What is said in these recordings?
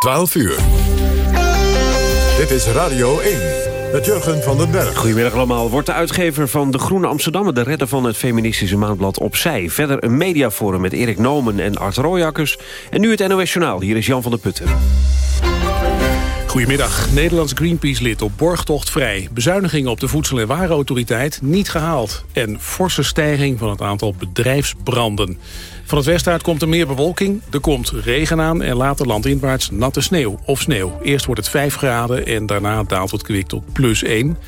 12 uur. Dit is Radio 1 met Jurgen van den Berg. Goedemiddag allemaal. Wordt de uitgever van De Groene Amsterdammer... de redder van het feministische maandblad Opzij. Verder een mediaforum met Erik Nomen en Art Rooijakkers. En nu het NOS Journaal. Hier is Jan van der Putten. Goedemiddag. Nederlands Greenpeace-lid op borgtocht vrij. Bezuinigingen op de Voedsel- en Warenautoriteit niet gehaald. En forse stijging van het aantal bedrijfsbranden. Van het westen uit komt er meer bewolking. Er komt regen aan en later landinwaarts natte sneeuw of sneeuw. Eerst wordt het 5 graden en daarna daalt het kwik tot plus 1.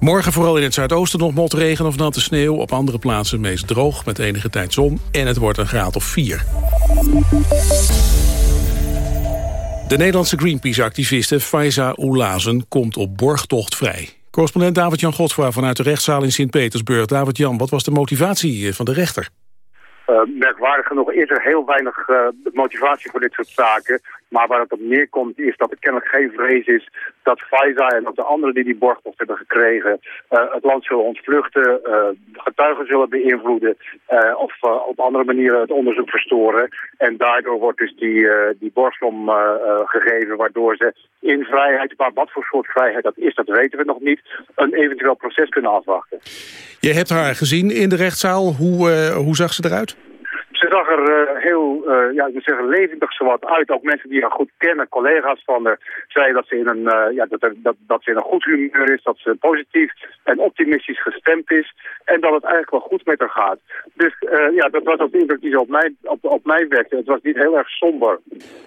Morgen vooral in het zuidoosten nog motregen of natte sneeuw. Op andere plaatsen meest droog met enige tijd zon. En het wordt een graad of 4. De Nederlandse Greenpeace-activiste Faiza Oelazen komt op borgtocht vrij. Correspondent David-Jan Godfra vanuit de rechtszaal in Sint-Petersburg. David-Jan, wat was de motivatie eh, van de rechter? Uh, merkwaardig genoeg is er heel weinig uh, motivatie voor dit soort zaken. Maar waar het op neerkomt is dat er kennelijk geen vrees is dat Faiza en ook de anderen die die borgtocht hebben gekregen uh, het land zullen ontvluchten, getuigen zullen beïnvloeden of op andere manieren het onderzoek verstoren. En daardoor wordt dus die, die borgsom gegeven waardoor ze in vrijheid, maar wat voor soort vrijheid dat is, dat weten we nog niet, een eventueel proces kunnen afwachten. Je hebt haar gezien in de rechtszaal. Hoe, hoe zag ze eruit? Ze zag er uh, heel, uh, ja, ik moet zeggen, levendig zowat uit. Ook mensen die haar goed kennen, collega's van haar, zeiden dat ze, in een, uh, ja, dat, dat, dat ze in een goed humeur is, dat ze positief en optimistisch gestemd is en dat het eigenlijk wel goed met haar gaat. Dus ja, dat was ook de indruk die ze op mij, op, op mij wekte. Het was niet heel erg somber.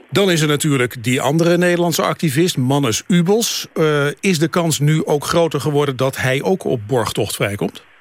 Dan is er natuurlijk die andere Nederlandse activist, Mannes Ubels. is de kans nu ook groter geworden dat hij ook op borgtocht vrijkomt?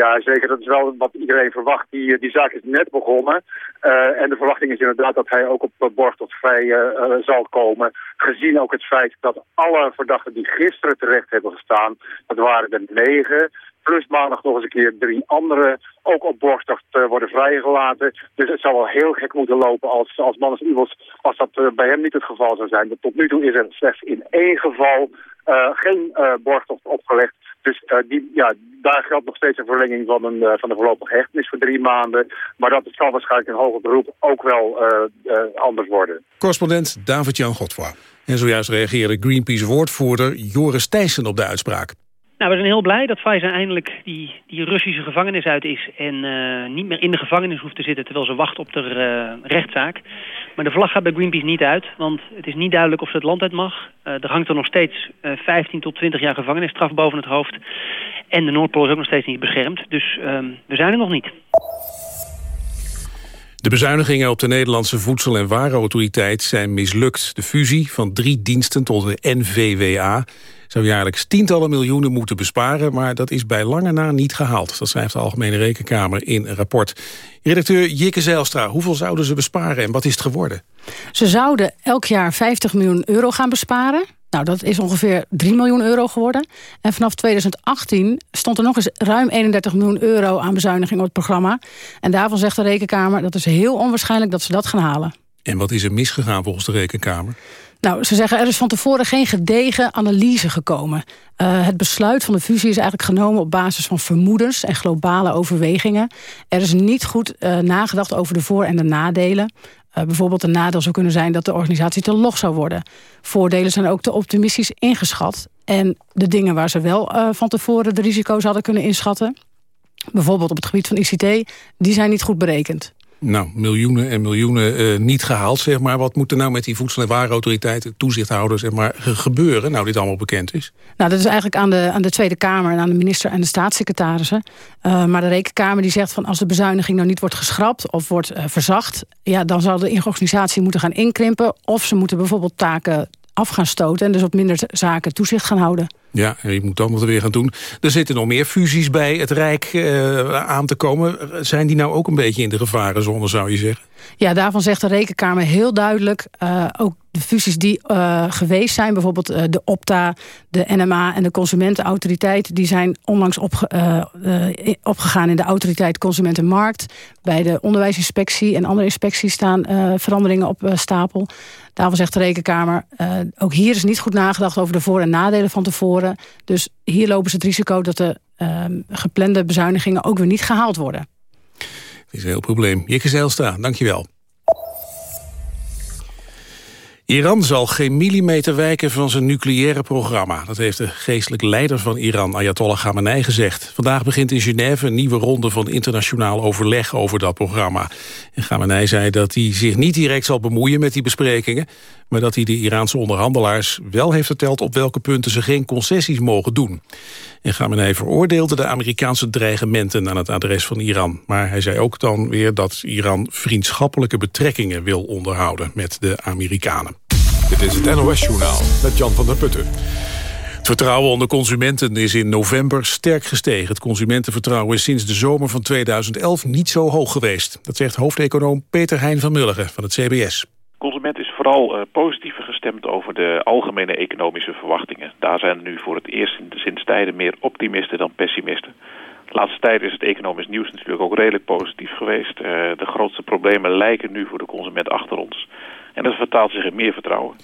Ja, zeker. Dat is wel wat iedereen verwacht. Die, die zaak is net begonnen. Uh, en de verwachting is inderdaad dat hij ook op borg tot vrij uh, zal komen. Gezien ook het feit dat alle verdachten die gisteren terecht hebben gestaan, dat waren er negen. Plus maandag nog eens een keer drie andere ook op borgtocht uh, worden vrijgelaten. Dus het zou wel heel gek moeten lopen als, als Mannes als dat bij hem niet het geval zou zijn. Tot nu toe is er slechts in één geval uh, geen borgtocht opgelegd. Dus uh, die, ja, daar geldt nog steeds een verlenging van, een, uh, van de voorlopige hechtenis voor drie maanden. Maar dat zal waarschijnlijk in hoger beroep ook wel uh, anders worden. Correspondent David-Jan Godfroy. En zojuist reageerde Greenpeace-woordvoerder Joris Thijssen op de uitspraak. Nou, we zijn heel blij dat Faiza eindelijk die, die Russische gevangenis uit is... en uh, niet meer in de gevangenis hoeft te zitten terwijl ze wacht op de uh, rechtszaak. Maar de vlag gaat bij Greenpeace niet uit, want het is niet duidelijk of ze het land uit mag. Uh, er hangt er nog steeds 15 tot 20 jaar gevangenisstraf boven het hoofd. En de Noordpool is ook nog steeds niet beschermd, dus ehm, we zijn er nog niet. De bezuinigingen op de Nederlandse Voedsel- en Warenautoriteit zijn mislukt. De fusie van drie diensten tot de NVWA zou jaarlijks tientallen miljoenen moeten besparen... maar dat is bij lange na niet gehaald. Dat schrijft de Algemene Rekenkamer in een rapport. Redacteur Jikke Zijlstra, hoeveel zouden ze besparen en wat is het geworden? Ze zouden elk jaar 50 miljoen euro gaan besparen. Nou, dat is ongeveer 3 miljoen euro geworden. En vanaf 2018 stond er nog eens ruim 31 miljoen euro aan bezuiniging op het programma. En daarvan zegt de Rekenkamer dat is heel onwaarschijnlijk dat ze dat gaan halen. En wat is er misgegaan volgens de Rekenkamer? Nou, ze zeggen er is van tevoren geen gedegen analyse gekomen. Uh, het besluit van de fusie is eigenlijk genomen op basis van vermoedens en globale overwegingen. Er is niet goed uh, nagedacht over de voor- en de nadelen. Uh, bijvoorbeeld een nadeel zou kunnen zijn dat de organisatie te log zou worden. Voordelen zijn ook te optimistisch ingeschat. En de dingen waar ze wel van tevoren de risico's hadden kunnen inschatten... bijvoorbeeld op het gebied van ICT, die zijn niet goed berekend. Nou, miljoenen en miljoenen uh, niet gehaald, zeg maar. Wat moet er nou met die voedsel- en warenautoriteiten, toezichthouders, zeg maar, gebeuren, nou dit allemaal bekend is? Nou, dat is eigenlijk aan de, aan de Tweede Kamer en aan de minister en de staatssecretarissen. Uh, maar de Rekenkamer die zegt van als de bezuiniging nou niet wordt geschrapt of wordt uh, verzacht, ja, dan zal de organisatie moeten gaan inkrimpen. Of ze moeten bijvoorbeeld taken af gaan stoten en dus op minder zaken toezicht gaan houden. Ja, en je moet dan wat weer gaan doen. Er zitten nog meer fusies bij het Rijk uh, aan te komen. Zijn die nou ook een beetje in de gevarenzone, zou je zeggen? Ja, daarvan zegt de Rekenkamer heel duidelijk... Uh, ook de fusies die uh, geweest zijn, bijvoorbeeld uh, de Opta, de NMA en de Consumentenautoriteit... die zijn onlangs opge opgegaan in de Autoriteit Consumentenmarkt. Bij de Onderwijsinspectie en andere inspecties staan veranderingen op stapel. Daarvan zegt de Rekenkamer, ook hier is niet goed nagedacht over de voor- en nadelen van tevoren. Dus hier lopen ze het risico dat de geplande bezuinigingen ook weer niet gehaald worden is een heel probleem. Jikke Zijlstra, dankjewel. Iran zal geen millimeter wijken van zijn nucleaire programma. Dat heeft de geestelijk leider van Iran, Ayatollah Khamenei, gezegd. Vandaag begint in Genève een nieuwe ronde van internationaal overleg over dat programma. En Khamenei zei dat hij zich niet direct zal bemoeien met die besprekingen... maar dat hij de Iraanse onderhandelaars wel heeft verteld... op welke punten ze geen concessies mogen doen. En Khamenei veroordeelde de Amerikaanse dreigementen aan het adres van Iran. Maar hij zei ook dan weer dat Iran vriendschappelijke betrekkingen wil onderhouden met de Amerikanen. Dit is het NOS-journaal met Jan van der Putten. Het vertrouwen onder consumenten is in november sterk gestegen. Het consumentenvertrouwen is sinds de zomer van 2011 niet zo hoog geweest. Dat zegt hoofdeconoom Peter Hein van Mulligen van het CBS. Consument is vooral uh, positiever gestemd over de algemene economische verwachtingen. Daar zijn nu voor het eerst sinds tijden meer optimisten dan pessimisten. De laatste tijd is het economisch nieuws natuurlijk ook redelijk positief geweest. Uh, de grootste problemen lijken nu voor de consument achter ons. En dat vertaalt zich in meer vertrouwen.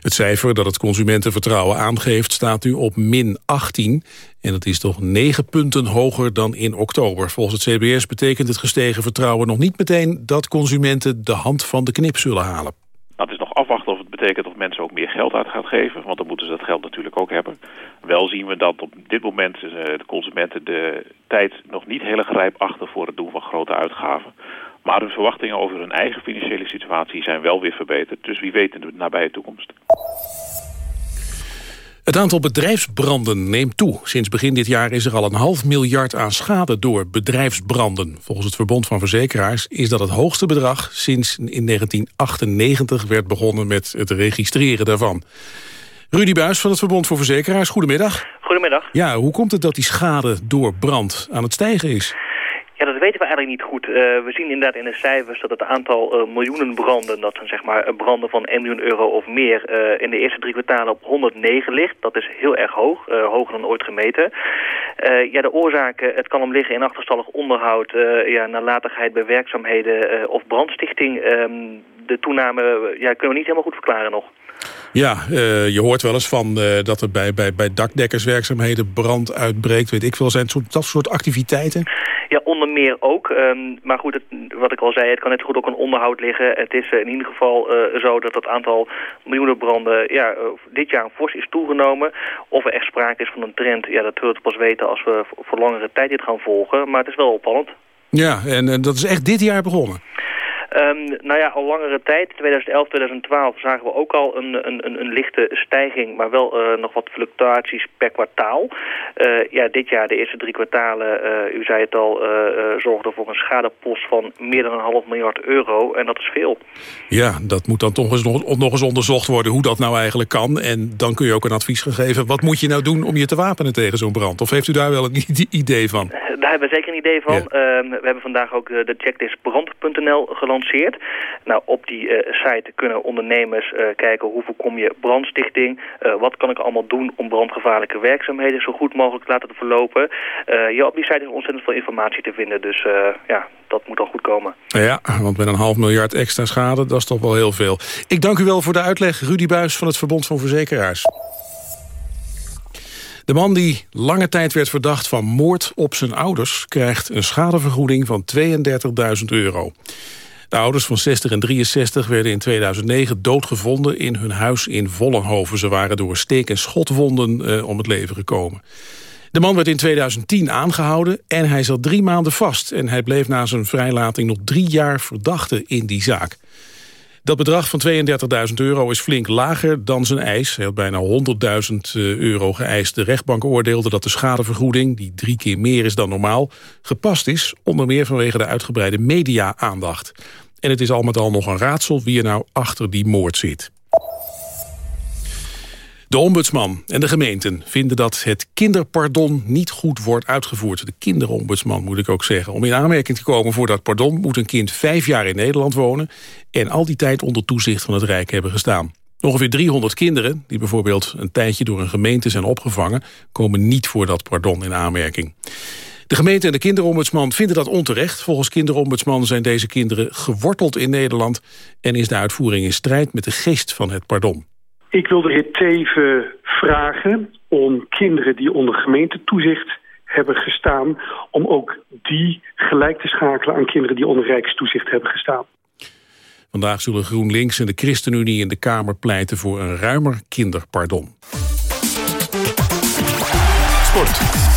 Het cijfer dat het consumentenvertrouwen aangeeft staat nu op min 18. En dat is toch 9 punten hoger dan in oktober. Volgens het CBS betekent het gestegen vertrouwen nog niet meteen... dat consumenten de hand van de knip zullen halen. Dat is nog afwachten of het betekent of mensen ook meer geld uit gaan geven. Want dan moeten ze dat geld natuurlijk ook hebben. Wel zien we dat op dit moment eh, de consumenten de tijd nog niet heel erg rijp achter... voor het doen van grote uitgaven. Maar hun verwachtingen over hun eigen financiële situatie zijn wel weer verbeterd. Dus wie weet in de nabije toekomst. Het aantal bedrijfsbranden neemt toe. Sinds begin dit jaar is er al een half miljard aan schade door bedrijfsbranden. Volgens het Verbond van Verzekeraars is dat het hoogste bedrag... sinds in 1998 werd begonnen met het registreren daarvan. Rudy Buis van het Verbond voor Verzekeraars, goedemiddag. Goedemiddag. Ja, hoe komt het dat die schade door brand aan het stijgen is? Ja, dat weten we eigenlijk niet goed. Uh, we zien inderdaad in de cijfers dat het aantal uh, miljoenen branden, dat zijn zeg maar branden van 1 miljoen euro of meer, uh, in de eerste drie kwartalen op 109 ligt. Dat is heel erg hoog, hoger dan ooit gemeten. ja, de oorzaken, het kan om liggen in achterstallig onderhoud, ja, nalatigheid bij werkzaamheden of brandstichting. Um, de toename ja, kunnen we niet helemaal goed verklaren nog. Ja, uh, je hoort wel eens van uh, dat er bij, bij, bij dakdekkerswerkzaamheden brand uitbreekt. Weet ik veel, zijn dat soort activiteiten? Ja, onder meer ook. Um, maar goed, het, wat ik al zei, het kan net goed ook een onderhoud liggen. Het is uh, in ieder geval zo dat het aantal miljoenen branden ja, dit jaar fors is toegenomen. Of er echt sprake is van een trend, ja, dat zullen we pas weten als we voor langere tijd dit gaan volgen. Maar het is wel opvallend. Ja, en dat is echt dit jaar begonnen? Um, nou ja, al langere tijd, 2011, 2012, zagen we ook al een, een, een lichte stijging, maar wel uh, nog wat fluctuaties per kwartaal. Uh, ja, dit jaar, de eerste drie kwartalen, uh, u zei het al, zorgde voor een schadepost van meer dan een half miljard euro. En dat is veel. Ja, dat moet dan toch eens nog, nog eens onderzocht worden hoe dat nou eigenlijk kan. En dan kun je ook een advies geven. Wat moet je nou doen om je te wapenen tegen zo'n brand? Of heeft u daar wel een idee van? Daar hebben we zeker een idee van. Ja. Ehm, we hebben vandaag ook de checklist brand.nl gelanceerd nou, op die uh, site kunnen ondernemers uh, kijken hoe voorkom je brandstichting. Uh, wat kan ik allemaal doen om brandgevaarlijke werkzaamheden zo goed mogelijk te laten verlopen. ja, op die site is ontzettend veel informatie te vinden. Dus ja, dat moet al goed komen. Ja, want met een half miljard extra schade, dat is toch wel heel veel. Ik dank u wel voor de uitleg. Rudy Buis van het Verbond van Verzekeraars. De man die lange tijd werd verdacht van moord op zijn ouders... krijgt een schadevergoeding van 32.000 euro. De ouders van 60 en 63 werden in 2009 doodgevonden in hun huis in Vollenhoven. Ze waren door steek- en schotwonden eh, om het leven gekomen. De man werd in 2010 aangehouden en hij zat drie maanden vast. En hij bleef na zijn vrijlating nog drie jaar verdachte in die zaak. Dat bedrag van 32.000 euro is flink lager dan zijn eis. Hij had bijna 100.000 eh, euro geëist. De rechtbank oordeelde dat de schadevergoeding, die drie keer meer is dan normaal, gepast is, onder meer vanwege de uitgebreide media-aandacht. En het is al met al nog een raadsel wie er nou achter die moord zit. De ombudsman en de gemeenten vinden dat het kinderpardon niet goed wordt uitgevoerd. De kinderombudsman moet ik ook zeggen. Om in aanmerking te komen voor dat pardon moet een kind vijf jaar in Nederland wonen... en al die tijd onder toezicht van het Rijk hebben gestaan. Ongeveer 300 kinderen, die bijvoorbeeld een tijdje door een gemeente zijn opgevangen... komen niet voor dat pardon in aanmerking. De gemeente en de kinderombudsman vinden dat onterecht. Volgens kinderombudsman zijn deze kinderen geworteld in Nederland... en is de uitvoering in strijd met de geest van het pardon. Ik wil de heer Teven vragen om kinderen die onder gemeentetoezicht hebben gestaan... om ook die gelijk te schakelen aan kinderen die onder rijkstoezicht hebben gestaan. Vandaag zullen GroenLinks en de ChristenUnie in de Kamer pleiten voor een ruimer kinderpardon. Sport.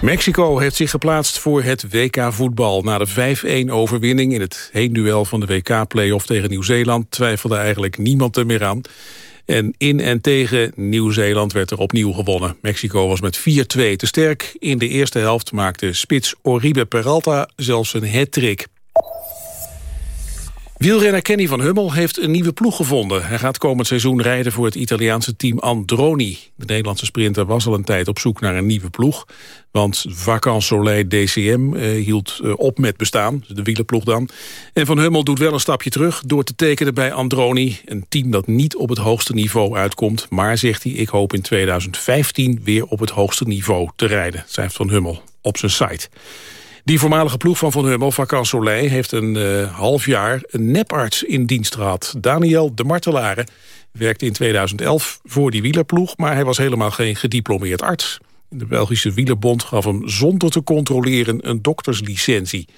Mexico heeft zich geplaatst voor het WK-voetbal. Na de 5-1-overwinning in het heenduel van de WK-playoff tegen Nieuw-Zeeland... twijfelde eigenlijk niemand er meer aan. En in en tegen Nieuw-Zeeland werd er opnieuw gewonnen. Mexico was met 4-2 te sterk. In de eerste helft maakte spits Oribe Peralta zelfs een hat-trick. Wielrenner Kenny van Hummel heeft een nieuwe ploeg gevonden. Hij gaat komend seizoen rijden voor het Italiaanse team Androni. De Nederlandse sprinter was al een tijd op zoek naar een nieuwe ploeg. Want Vacan Soleil DCM eh, hield eh, op met bestaan, de wielerploeg dan. En Van Hummel doet wel een stapje terug door te tekenen bij Androni. Een team dat niet op het hoogste niveau uitkomt. Maar, zegt hij, ik hoop in 2015 weer op het hoogste niveau te rijden. Schrijft Van Hummel op zijn site. Die voormalige ploeg van Van Hummel, Vacan Soleil... heeft een uh, half jaar een neparts in dienst gehad. Daniel de Martelare werkte in 2011 voor die wielerploeg... maar hij was helemaal geen gediplomeerd arts. De Belgische wielerbond gaf hem zonder te controleren een dokterslicentie.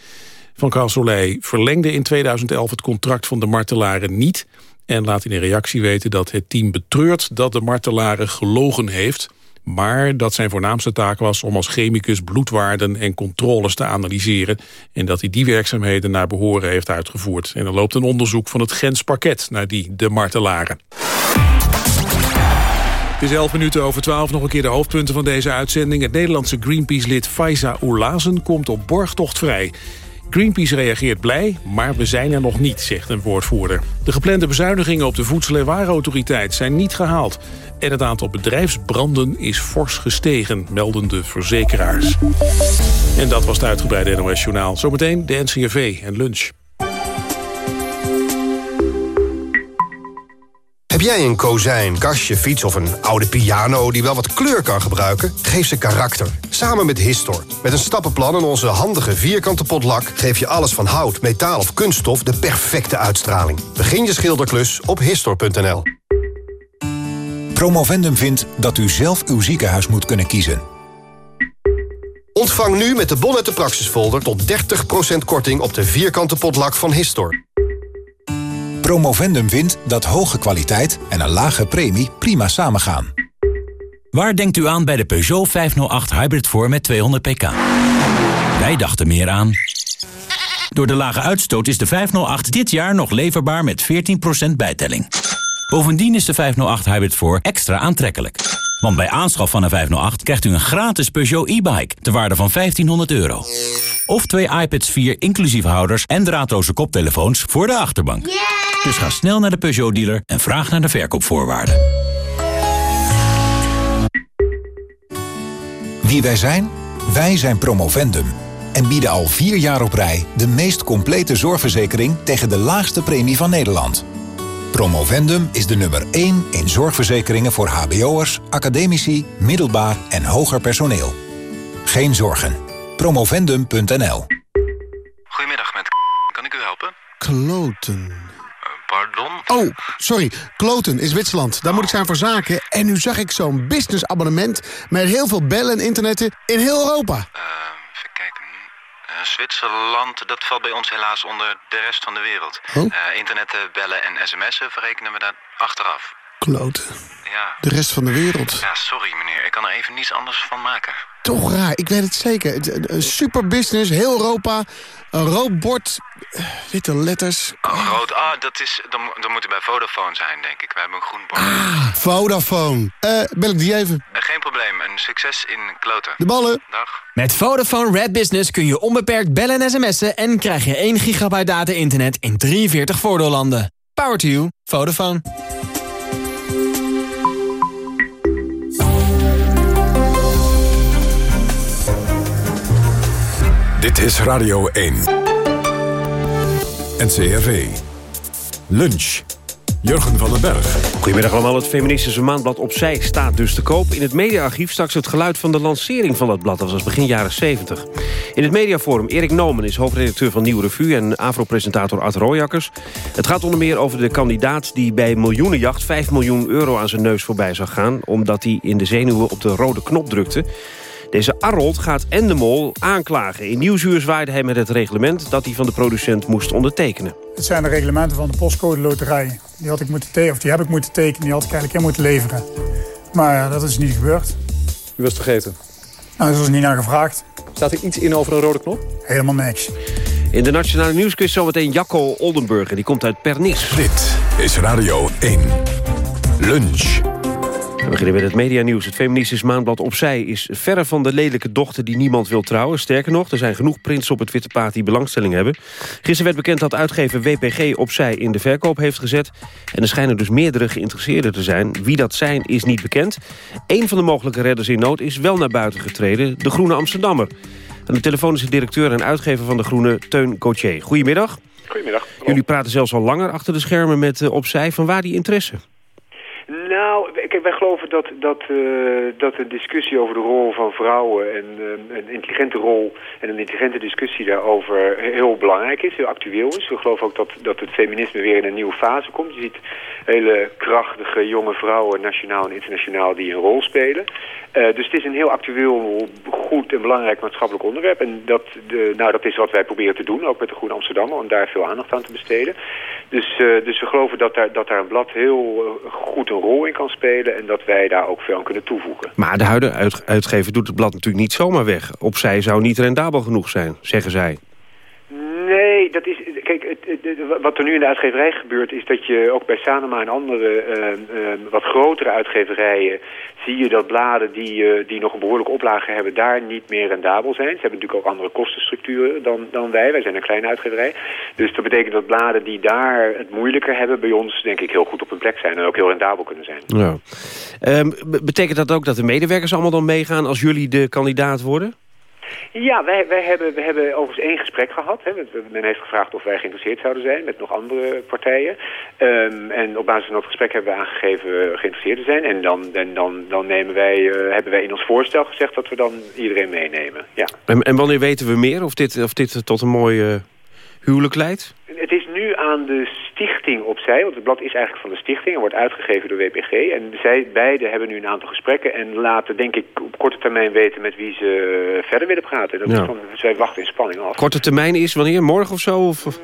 Van Soleil verlengde in 2011 het contract van de Martelare niet... en laat in een reactie weten dat het team betreurt dat de Martelare gelogen heeft maar dat zijn voornaamste taak was om als chemicus bloedwaarden en controles te analyseren en dat hij die werkzaamheden naar behoren heeft uitgevoerd. En er loopt een onderzoek van het Gens Parket naar die de martelaren. Het is 11 minuten over 12. Nog een keer de hoofdpunten van deze uitzending. Het Nederlandse Greenpeace-lid Faiza Oelazen komt op borgtocht vrij. Greenpeace reageert blij, maar we zijn er nog niet, zegt een woordvoerder. De geplande bezuinigingen op de Voedsel- en Warenautoriteit zijn niet gehaald. En het aantal bedrijfsbranden is fors gestegen, melden de verzekeraars. En dat was het uitgebreide NOS Journaal. Zometeen de NCRV en lunch. Heb jij een kozijn, kastje, fiets of een oude piano die wel wat kleur kan gebruiken? Geef ze karakter. Samen met Histor. Met een stappenplan en onze handige vierkante potlak... geef je alles van hout, metaal of kunststof de perfecte uitstraling. Begin je schilderklus op Histor.nl. Promovendum vindt dat u zelf uw ziekenhuis moet kunnen kiezen. Ontvang nu met de Bon uit de Praxisfolder... tot 30% korting op de vierkante potlak van Histor. Promovendum vindt dat hoge kwaliteit en een lage premie prima samengaan. Waar denkt u aan bij de Peugeot 508 Hybrid voor met 200 pk? Wij dachten meer aan... Door de lage uitstoot is de 508 dit jaar nog leverbaar met 14% bijtelling. Bovendien is de 508 Hybrid voor extra aantrekkelijk. Want bij aanschaf van een 508 krijgt u een gratis Peugeot e-bike... ter waarde van 1500 euro. Of twee iPads 4 inclusief houders en draadloze koptelefoons voor de achterbank. Dus ga snel naar de Peugeot-dealer en vraag naar de verkoopvoorwaarden. Wie wij zijn? Wij zijn Promovendum. En bieden al vier jaar op rij de meest complete zorgverzekering... tegen de laagste premie van Nederland. Promovendum is de nummer 1 in zorgverzekeringen voor hbo'ers, academici, middelbaar en hoger personeel. Geen zorgen. Promovendum.nl Goedemiddag, met kan ik u helpen? Kloten. Pardon? Oh, sorry. Kloten is Zwitserland. Daar moet ik zijn voor zaken. En nu zag ik zo'n businessabonnement... met heel veel bellen en internetten in heel Europa. Uh, Zwitserland, dat valt bij ons helaas onder de rest van de wereld. Oh? Uh, internetten, bellen en sms'en verrekenen we daar achteraf. Kloten. Ja. De rest van de wereld. Ja, sorry meneer. Ik kan er even niets anders van maken. Toch raar. Ik weet het zeker. Het- Een super business, heel Europa. Een rood bord, eh, witte letters. Oh, rood. Ah, dat, is, dan, dan moet u bij Vodafone zijn, denk ik. We hebben een groen bord. Ah, Vodafone. Eh, bel ik die even. Eh, geen probleem. Een succes in kloten. De ballen. Dag. Met Vodafone Red Business kun je onbeperkt bellen en sms'en... en krijg je 1 gigabyte data-internet in 43 voordeellanden. Power to you. Vodafone. Dit is Radio 1. NCRV. Lunch. Jurgen van den Berg. Goedemiddag allemaal. Het feministische maandblad Opzij staat dus te koop. In het mediaarchief straks het geluid van de lancering van dat blad. Dat was begin jaren 70. In het mediaforum Erik Nomen is hoofdredacteur van Nieuw Revue... en AVRO-presentator Art Rooijakkers. Het gaat onder meer over de kandidaat die bij miljoenenjacht... 5 miljoen euro aan zijn neus voorbij zag gaan... omdat hij in de zenuwen op de rode knop drukte. Deze Arnold gaat Endemol aanklagen. In Nieuwsuur zwaaide hij met het reglement dat hij van de producent moest ondertekenen. Het zijn de reglementen van de postcode loterij. Die, had ik moeten tekenen, of die heb ik moeten tekenen, die had ik eigenlijk in moeten leveren. Maar ja, dat is niet gebeurd. U was vergeten? Nou, daar is niet naar gevraagd. Staat er iets in over een rode knop? Helemaal niks. In de Nationale Nieuwsquiz zometeen Jacco Oldenburger. Die komt uit Pernis. Dit is Radio 1. Lunch. We beginnen met het medianieuws. Het feministisch maandblad Opzij is verre van de lelijke dochter die niemand wil trouwen. Sterker nog, er zijn genoeg prinsen op het witte paard die belangstelling hebben. Gisteren werd bekend dat uitgever WPG Opzij in de verkoop heeft gezet. En er schijnen dus meerdere geïnteresseerden te zijn. Wie dat zijn is niet bekend. Eén van de mogelijke redders in nood is wel naar buiten getreden. De Groene Amsterdammer. En de telefoon is de directeur en uitgever van De Groene, Teun Gauthier. Goedemiddag. Goedemiddag. Jullie praten zelfs al langer achter de schermen met uh, Opzij. Van waar die interesse? Nou, wij geloven dat, dat, uh, dat de discussie over de rol van vrouwen... en uh, een intelligente rol en een intelligente discussie daarover heel belangrijk is, heel actueel is. We geloven ook dat, dat het feminisme weer in een nieuwe fase komt. Je ziet hele krachtige jonge vrouwen, nationaal en internationaal, die een rol spelen. Uh, dus het is een heel actueel, goed en belangrijk maatschappelijk onderwerp. En dat, de, nou, dat is wat wij proberen te doen, ook met de Groene Amsterdammer, om daar veel aandacht aan te besteden. Dus, uh, dus we geloven dat daar, dat daar een blad heel uh, goed een rol in kan spelen en dat wij daar ook veel aan kunnen toevoegen. Maar de huidige uit, uitgever doet het blad natuurlijk niet zomaar weg. Opzij zou niet rendabel genoeg zijn, zeggen zij. Nee, dat is... Kijk, het, wat er nu in de uitgeverij gebeurt... is dat je ook bij Sanoma en andere uh, uh, wat grotere uitgeverijen... zie je dat bladen die, uh, die nog een behoorlijke oplage hebben... daar niet meer rendabel zijn. Ze hebben natuurlijk ook andere kostenstructuren dan, dan wij. Wij zijn een kleine uitgeverij. Dus dat betekent dat bladen die daar het moeilijker hebben... bij ons denk ik heel goed op hun plek zijn... en ook heel rendabel kunnen zijn. Ja. Um, betekent dat ook dat de medewerkers allemaal dan meegaan... als jullie de kandidaat worden? Ja, wij, wij hebben, we hebben overigens één gesprek gehad. Hè. Men heeft gevraagd of wij geïnteresseerd zouden zijn met nog andere partijen. Um, en op basis van dat gesprek hebben we aangegeven geïnteresseerd te zijn. En dan, en dan, dan nemen wij, uh, hebben wij in ons voorstel gezegd dat we dan iedereen meenemen. Ja. En, en wanneer weten we meer of dit, of dit tot een mooi uh, huwelijk leidt? Het is nu aan de stichting opzij, want het blad is eigenlijk van de stichting en wordt uitgegeven door WPG. En zij beide hebben nu een aantal gesprekken en laten denk ik op korte termijn weten met wie ze verder willen praten. Ja. zij wachten in spanning af. Korte termijn is wanneer? Morgen of zo? Of?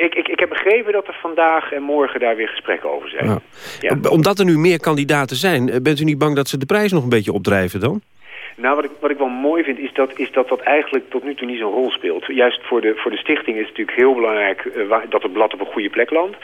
Ik, ik, ik heb begrepen dat er vandaag en morgen daar weer gesprekken over zijn. Ja. Ja. Omdat er nu meer kandidaten zijn, bent u niet bang dat ze de prijs nog een beetje opdrijven dan? Nou, wat ik, wat ik wel mooi vind is dat, is dat dat eigenlijk tot nu toe niet zo'n rol speelt. Juist voor de, voor de stichting is het natuurlijk heel belangrijk uh, waar, dat het blad op een goede plek landt.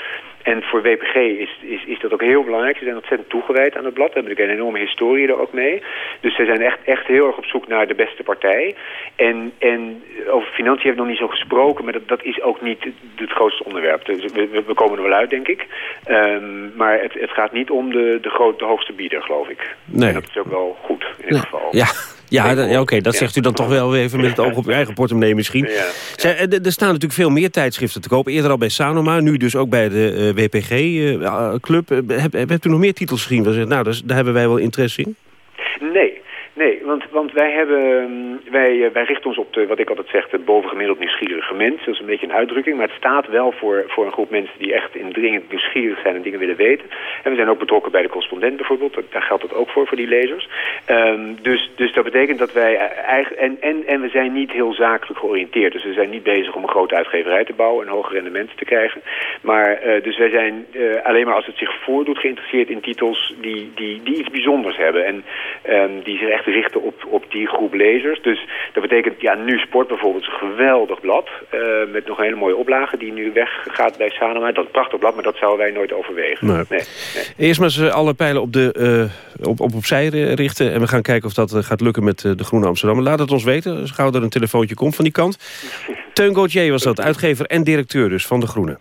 En voor WPG is, is, is dat ook heel belangrijk. Ze zijn ontzettend toegewijd aan het blad. We hebben natuurlijk een enorme historie er ook mee. Dus ze zijn echt, echt heel erg op zoek naar de beste partij. En, en over financiën hebben we nog niet zo gesproken, maar dat, dat is ook niet het grootste onderwerp. Dus we, we komen er wel uit, denk ik. Um, maar het, het gaat niet om de, de, groot, de hoogste bieder, geloof ik. Nee. En dat is ook wel goed, in ieder ja. geval. Ja. Ja, oké, okay, dat zegt u dan toch wel even met het oog op uw eigen portemonnee misschien. Ja. Zij, er staan natuurlijk veel meer tijdschriften te koop. Eerder al bij Sanoma, nu dus ook bij de uh, WPG-club. Uh, heb, hebt u nog meer titels gezien? Nou, daar, daar hebben wij wel interesse in? Nee, Nee, want, want wij, hebben, wij, wij richten ons op de, wat ik altijd zeg, de bovengemiddeld nieuwsgierige mens. Dat is een beetje een uitdrukking, maar het staat wel voor, voor een groep mensen die echt indringend nieuwsgierig zijn en dingen willen weten. En we zijn ook betrokken bij de correspondent bijvoorbeeld, daar geldt dat ook voor, voor die lezers. Um, dus, dus dat betekent dat wij eigen, en, en, en we zijn niet heel zakelijk georiënteerd. Dus we zijn niet bezig om een grote uitgeverij te bouwen en hoge rendementen te krijgen. Maar uh, dus wij zijn uh, alleen maar als het zich voordoet geïnteresseerd in titels die, die, die iets bijzonders hebben. En um, die zich echt richten op, op die groep lezers. Dus dat betekent, ja, nu Sport bijvoorbeeld is een geweldig blad. Uh, met nog een hele mooie oplage die nu weggaat bij Sanoma. Dat is een prachtig blad, maar dat zouden wij nooit overwegen. Nee. Nee, nee. Eerst maar eens alle pijlen op, de, uh, op, op opzij richten. En we gaan kijken of dat gaat lukken met de Groene Amsterdam. Laat het ons weten, als gauw er een telefoontje komt van die kant. Teun Gauthier was dat, uitgever en directeur dus van de Groene.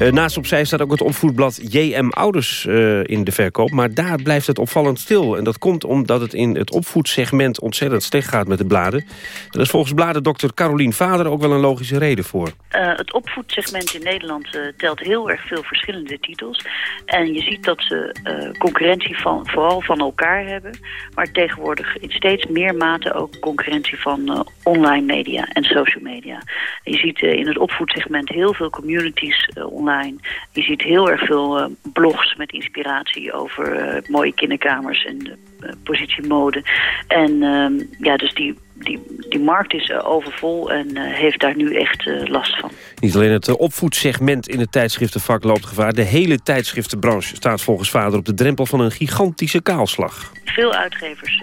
Uh, naast opzij staat ook het opvoedblad JM Ouders uh, in de verkoop. Maar daar blijft het opvallend stil. En dat komt omdat het in het opvoedsegment ontzettend slecht gaat met de bladen. Er is volgens bladendokter Carolien Vader ook wel een logische reden voor. Uh, het opvoedsegment in Nederland telt heel erg veel verschillende titels. En je ziet dat ze concurrentie van, vooral van elkaar hebben. Maar tegenwoordig in steeds meer mate ook concurrentie van online media en social media. Je ziet in het opvoedsegment heel veel communities online. Je ziet heel erg veel uh, blogs met inspiratie over mooie kinderkamers en positie mode. En ehm, ja, dus die, die, die markt is eh, overvol en eh, heeft daar nu echt eh, last van. Niet alleen het opvoedsegment in het tijdschriftenvak loopt gevaar. De hele tijdschriftenbranche staat volgens vader op de drempel van een gigantische kaalslag. Veel uitgevers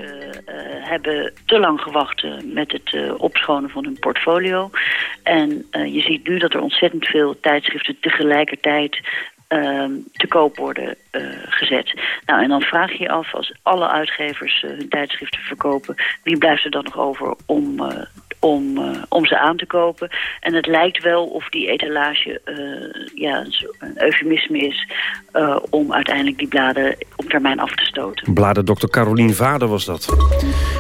hebben te lang gewacht met het opschonen van hun portfolio. En je ziet nu dat er ontzettend veel tijdschriften tegelijkertijd te koop worden uh, gezet. Nou, en dan vraag je je af, als alle uitgevers uh, hun tijdschriften verkopen... wie blijft er dan nog over om, uh, om, om ze aan te kopen? En het lijkt wel of die etalage ja, een eufemisme is... om uiteindelijk die bladen op termijn af te stoten. Bladen Dr. Carolien Vader was dat.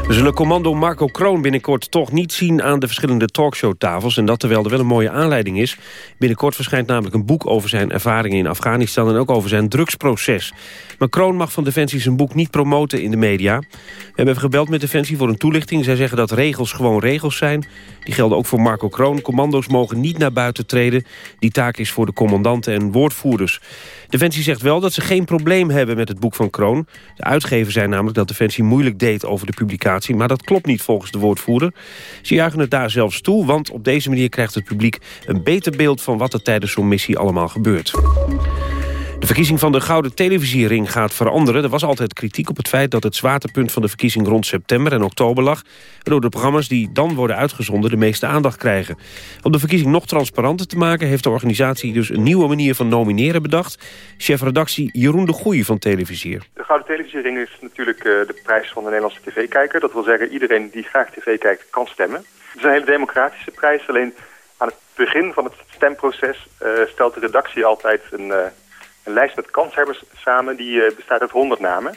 We zullen commando Marco Kroon binnenkort toch niet zien... aan de verschillende talkshowtafels. En dat terwijl er wel een mooie aanleiding is. Binnenkort verschijnt namelijk een boek over zijn ervaringen in Afghanistan en ook over zijn drugsproces. Maar Kroon mag van Defensie zijn boek niet promoten in de media. We hebben gebeld met Defensie voor een toelichting. Zij zeggen dat regels gewoon regels zijn. Die gelden ook voor Marco Kroon. Commando's mogen niet naar buiten treden. Die taak is voor de commandanten en woordvoerders. Defensie zegt wel dat ze geen probleem hebben met het boek van Kroon. De uitgever zei namelijk dat Defensie moeilijk deed over de publicatie... maar dat klopt niet volgens de woordvoerder. Ze juichen het daar zelfs toe, want op deze manier krijgt het publiek... een beter beeld van wat er tijdens zo'n missie allemaal gebeurt. De verkiezing van de Gouden Televisiering gaat veranderen. Er was altijd kritiek op het feit dat het zwaartepunt van de verkiezing rond september en oktober lag. Waardoor de programma's die dan worden uitgezonden de meeste aandacht krijgen. Om de verkiezing nog transparanter te maken heeft de organisatie dus een nieuwe manier van nomineren bedacht. Chefredactie Jeroen de Goeie van Televisier. De Gouden Televisiering is natuurlijk uh, de prijs van de Nederlandse tv-kijker. Dat wil zeggen iedereen die graag tv kijkt kan stemmen. Het is een hele democratische prijs. Alleen aan het begin van het stemproces uh, stelt de redactie altijd een... Uh, een lijst met kanshebbers samen. Die uh, bestaat uit 100 namen.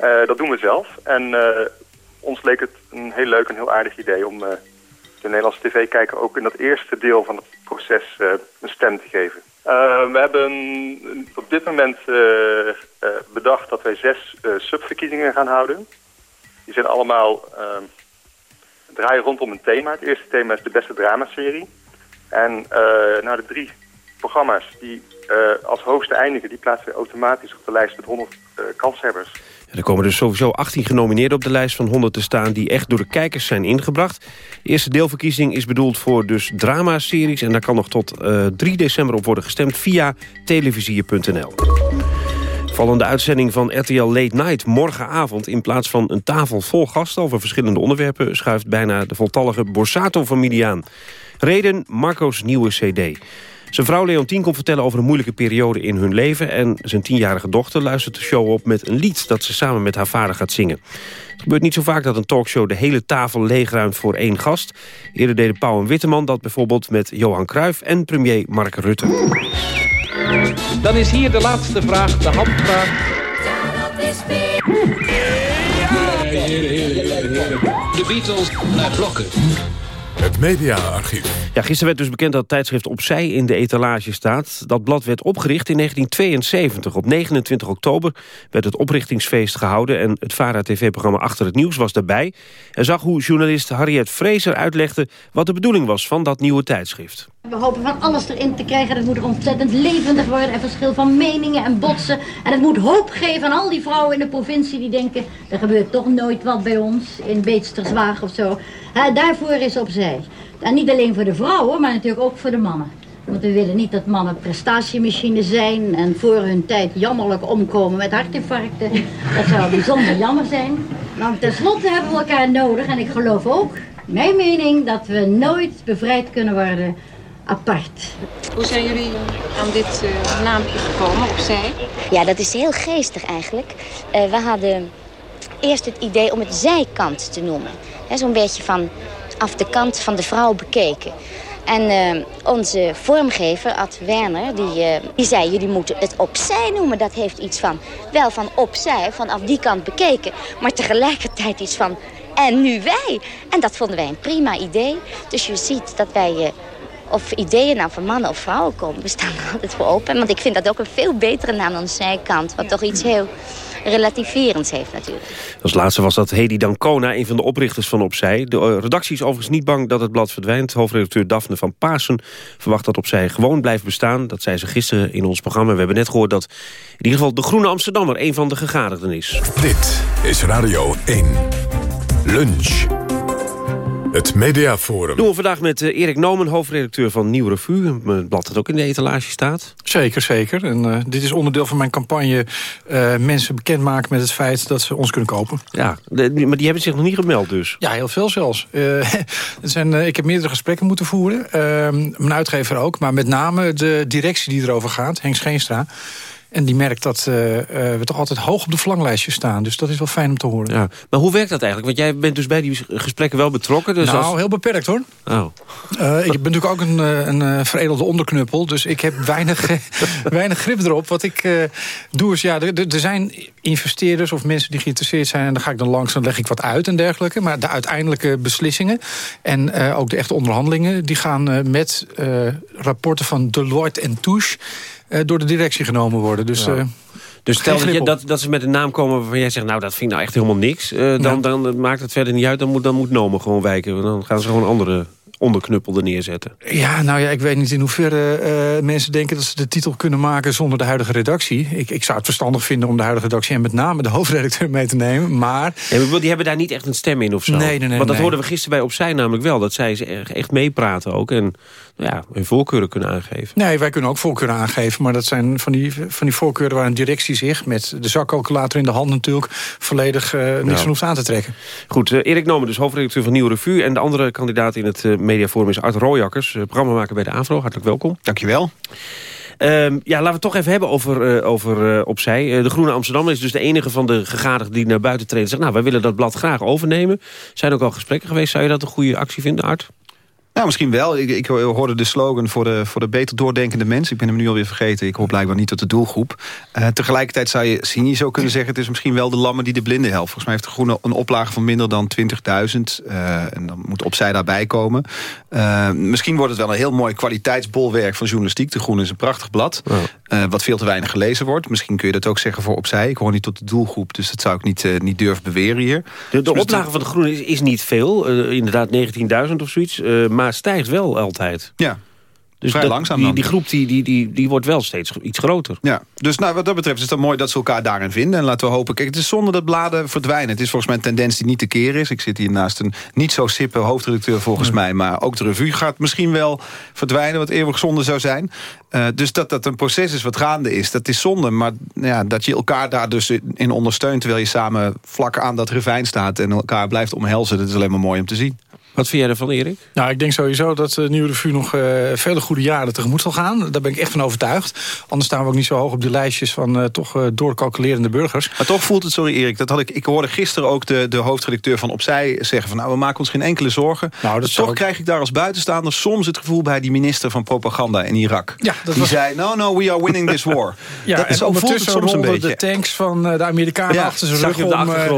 Uh, dat doen we zelf. En uh, ons leek het een heel leuk en heel aardig idee om de Nederlandse tv-kijker ook in dat eerste deel van het proces een stem te geven. we hebben op dit moment bedacht dat wij zes subverkiezingen gaan houden. Die zijn allemaal draaien rondom een thema. Het eerste thema is de beste dramaserie. En nou, de drie programma's die uh, als hoogste eindigen... die plaatsen automatisch op de lijst met 100 uh, kanshebbers. er komen dus sowieso 18 genomineerden op de lijst van 100 te staan... die echt door de kijkers zijn ingebracht. De eerste deelverkiezing is bedoeld voor dus dramaseries... en daar kan nog tot uh, 3 december op worden gestemd via televisie.nl. Vallende uitzending van RTL Late Night morgenavond. In plaats van een tafel vol gasten over verschillende onderwerpen... schuift bijna de voltallige Borsato-familie aan. Reden Marco's nieuwe cd. Zijn vrouw Leontien komt vertellen over een moeilijke periode in hun leven... en zijn tienjarige dochter luistert de show op met een lied... dat ze samen met haar vader gaat zingen. Het gebeurt niet zo vaak dat een talkshow de hele tafel leegruimt voor één gast. Eerder deden Pauw en Witteman dat bijvoorbeeld met Johan Cruijff... en premier Mark Rutte. Dan is hier de laatste vraag, de handvraag. De Beatles naar blokken. Het mediaarchief. Ja, gisteren werd dus bekend dat het tijdschrift Opzij in de etalage staat. Dat blad werd opgericht in 1972. Op 29 oktober werd het oprichtingsfeest gehouden... en het VARA-tv-programma Achter het Nieuws was daarbij... en zag hoe journalist Harriet Fraser uitlegde... wat de bedoeling was van dat nieuwe tijdschrift. We hopen van alles erin te krijgen. Het moet ontzettend levendig worden en verschil van meningen en botsen. En het moet hoop geven aan al die vrouwen in de provincie die denken... er gebeurt toch nooit wat bij ons in Beetsterswaag of zo. daarvoor is opzij. En niet alleen voor de vrouwen, maar natuurlijk ook voor de mannen. Want we willen niet dat mannen prestatiemachines zijn en voor hun tijd jammerlijk omkomen met hartinfarcten. Dat zou bijzonder jammer zijn. Maar tenslotte hebben we elkaar nodig en ik geloof ook, mijn mening, dat we nooit bevrijd kunnen worden apart. Hoe zijn jullie aan dit uh, naampje gekomen, opzij? Ja, dat is heel geestig eigenlijk. Uh, we hadden eerst het idee om het zijkant te noemen. Zo'n beetje van af de kant van de vrouw bekeken. En uh, onze vormgever, Ad Werner, die, uh, die zei... jullie moeten het opzij noemen. Dat heeft iets van, wel van opzij, vanaf die kant bekeken... maar tegelijkertijd iets van, en nu wij. En dat vonden wij een prima idee. Dus je ziet dat wij... Uh, of ideeën nou van mannen of vrouwen komen, we staan er altijd voor open. Want ik vind dat ook een veel betere naam dan zijkant. Wat toch iets heel relativerends heeft natuurlijk. Als laatste was dat Hedy Dancona, een van de oprichters van Opzij. De eh, redactie is overigens niet bang dat het blad verdwijnt. Hoofdredacteur Daphne van Paasen verwacht dat Opzij gewoon blijft bestaan. Dat zei ze gisteren in ons programma. We hebben net gehoord dat in ieder geval de Groene Amsterdammer... een van de gegadigden is. Dit is Radio 1. Lunch. Het Mediaforum. Doen we vandaag met eh, Erik Nomen, hoofdredacteur van Nieuw Revue. Het blad dat ook in de etalage staat. Zeker, zeker. En uh, dit is onderdeel van mijn campagne... Uh, mensen bekendmaken met het feit dat ze ons kunnen kopen. Ja, de, maar die hebben zich nog niet gemeld dus. Ja, heel veel zelfs. zijn, ik heb meerdere gesprekken moeten voeren. Ehm, mijn uitgever ook. Maar met name de directie die erover gaat, Henk Scheenstra... En die merkt dat uh, uh, we toch altijd hoog op de verlanglijstje staan. Dus dat is wel fijn om te horen. Ja. Maar hoe werkt dat eigenlijk? Want jij bent dus bij die gesprekken wel betrokken. Dus nou, als... heel beperkt hoor. Oh. Uh, ik ben natuurlijk ook een, een veredelde onderknuppel. Dus ik heb weinig, weinig grip erop. Wat ik doe is, ja, er zijn investeerders of mensen die geïnteresseerd zijn. En dan ga ik dan langs en leg ik wat uit en dergelijke. Maar de uiteindelijke beslissingen en ook de echte onderhandelingen... die gaan met rapporten van Deloitte en Touche door de directie genomen worden. Dus, ja. uh, dus stel dat, je, dat, dat ze met een naam komen waarvan jij zegt... nou, dat vind ik nou echt helemaal niks. Uh, dan, ja. dan maakt het verder niet uit. Dan moet, dan moet Nomen gewoon wijken. Dan gaan ze gewoon andere onderknuppelde neerzetten. Ja, nou ja, ik weet niet in hoeverre uh, mensen denken... dat ze de titel kunnen maken zonder de huidige redactie. Ik, ik zou het verstandig vinden om de huidige redactie... en met name de hoofdredacteur mee te nemen, maar... Ja, die hebben daar niet echt een stem in of zo? Nee, nee, nee. Want dat nee. hoorden we gisteren bij Opzij namelijk wel. Dat zij echt meepraten ook en nou ja, hun voorkeuren kunnen aangeven. Nee, wij kunnen ook voorkeuren aangeven. Maar dat zijn van die, van die voorkeuren waar een directie zich... met de zakcalculator in de hand natuurlijk... volledig uh, niks nou. van hoeft aan te trekken. Goed, uh, Erik Nomen, dus hoofdredacteur van Nieuwe Revue... en de andere kandidaat in het uh, mediaforum is Art Rooijakkers... programmamaker bij de AVRO. Hartelijk welkom. Dankjewel. Um, ja, laten we het toch even hebben over, uh, over uh, Opzij. Uh, de Groene Amsterdam is dus de enige van de gegadigden die naar buiten treden. Zegt, nou, wij willen dat blad graag overnemen. Zijn ook al gesprekken geweest. Zou je dat een goede actie vinden, Art? Nou, misschien wel. Ik, ik, hoorde de slogan voor de, voor de beter doordenkende mensen. Ik ben hem nu alweer vergeten. Ik hoor blijkbaar niet tot de doelgroep. Uh, tegelijkertijd zou je cynisch zo kunnen zeggen... het is misschien wel de lammer die de blinden helpt. Volgens mij heeft de Groene een oplage van minder dan 20.000. Uh, en dan moet opzij daarbij komen. Uh, misschien wordt het wel een heel mooi kwaliteitsbolwerk van journalistiek. De Groene is een prachtig blad. Wat veel te weinig gelezen wordt. Misschien kun je dat ook zeggen voor opzij. Ik hoor niet tot de doelgroep, dus dat zou ik niet, niet durven beweren hier. De, de dus oplage van de Groene is, is niet veel. inderdaad 19.000 of zoiets. maar stijgt wel altijd. Ja, dus Vrij dat, langzaam die, dan. die groep die, die, die, die wordt wel steeds iets groter. Ja, dus nou, wat dat betreft is het mooi dat ze elkaar daarin vinden. En laten we hopen, kijk, het is zonder dat bladen verdwijnen. Het is volgens mij een tendens die niet te keren is. Ik zit hier naast een niet zo sippe hoofdredacteur volgens ja. mij. Maar ook de revue gaat misschien wel verdwijnen, wat eeuwig zonde zou zijn. Uh, dus dat dat een proces is wat gaande is, dat is zonde. Maar ja, dat je elkaar daar dus in ondersteunt... terwijl je samen vlak aan dat ravijn staat... en elkaar blijft omhelzen, dat is alleen maar mooi om te zien. Wat vind jij ervan, Erik? Nou, ik denk sowieso dat de Nieuwe Revue nog uh, vele goede jaren tegemoet zal gaan. Daar ben ik echt van overtuigd. Anders staan we ook niet zo hoog op de lijstjes van uh, toch uh, doorcalculerende burgers. Maar toch voelt het, sorry Erik, dat had ik, ik hoorde gisteren ook de, de hoofdredacteur van Opzij zeggen van nou, we maken ons geen enkele zorgen. Nou, dat toch ook... krijg ik daar als buitenstaander soms het gevoel bij die minister van propaganda in Irak. Ja, dat die was... zei, no, no, we are winning this war. ja, dat en zo voelt het soms een beetje. de tanks van de Amerikanen ja, achter zijn rug om...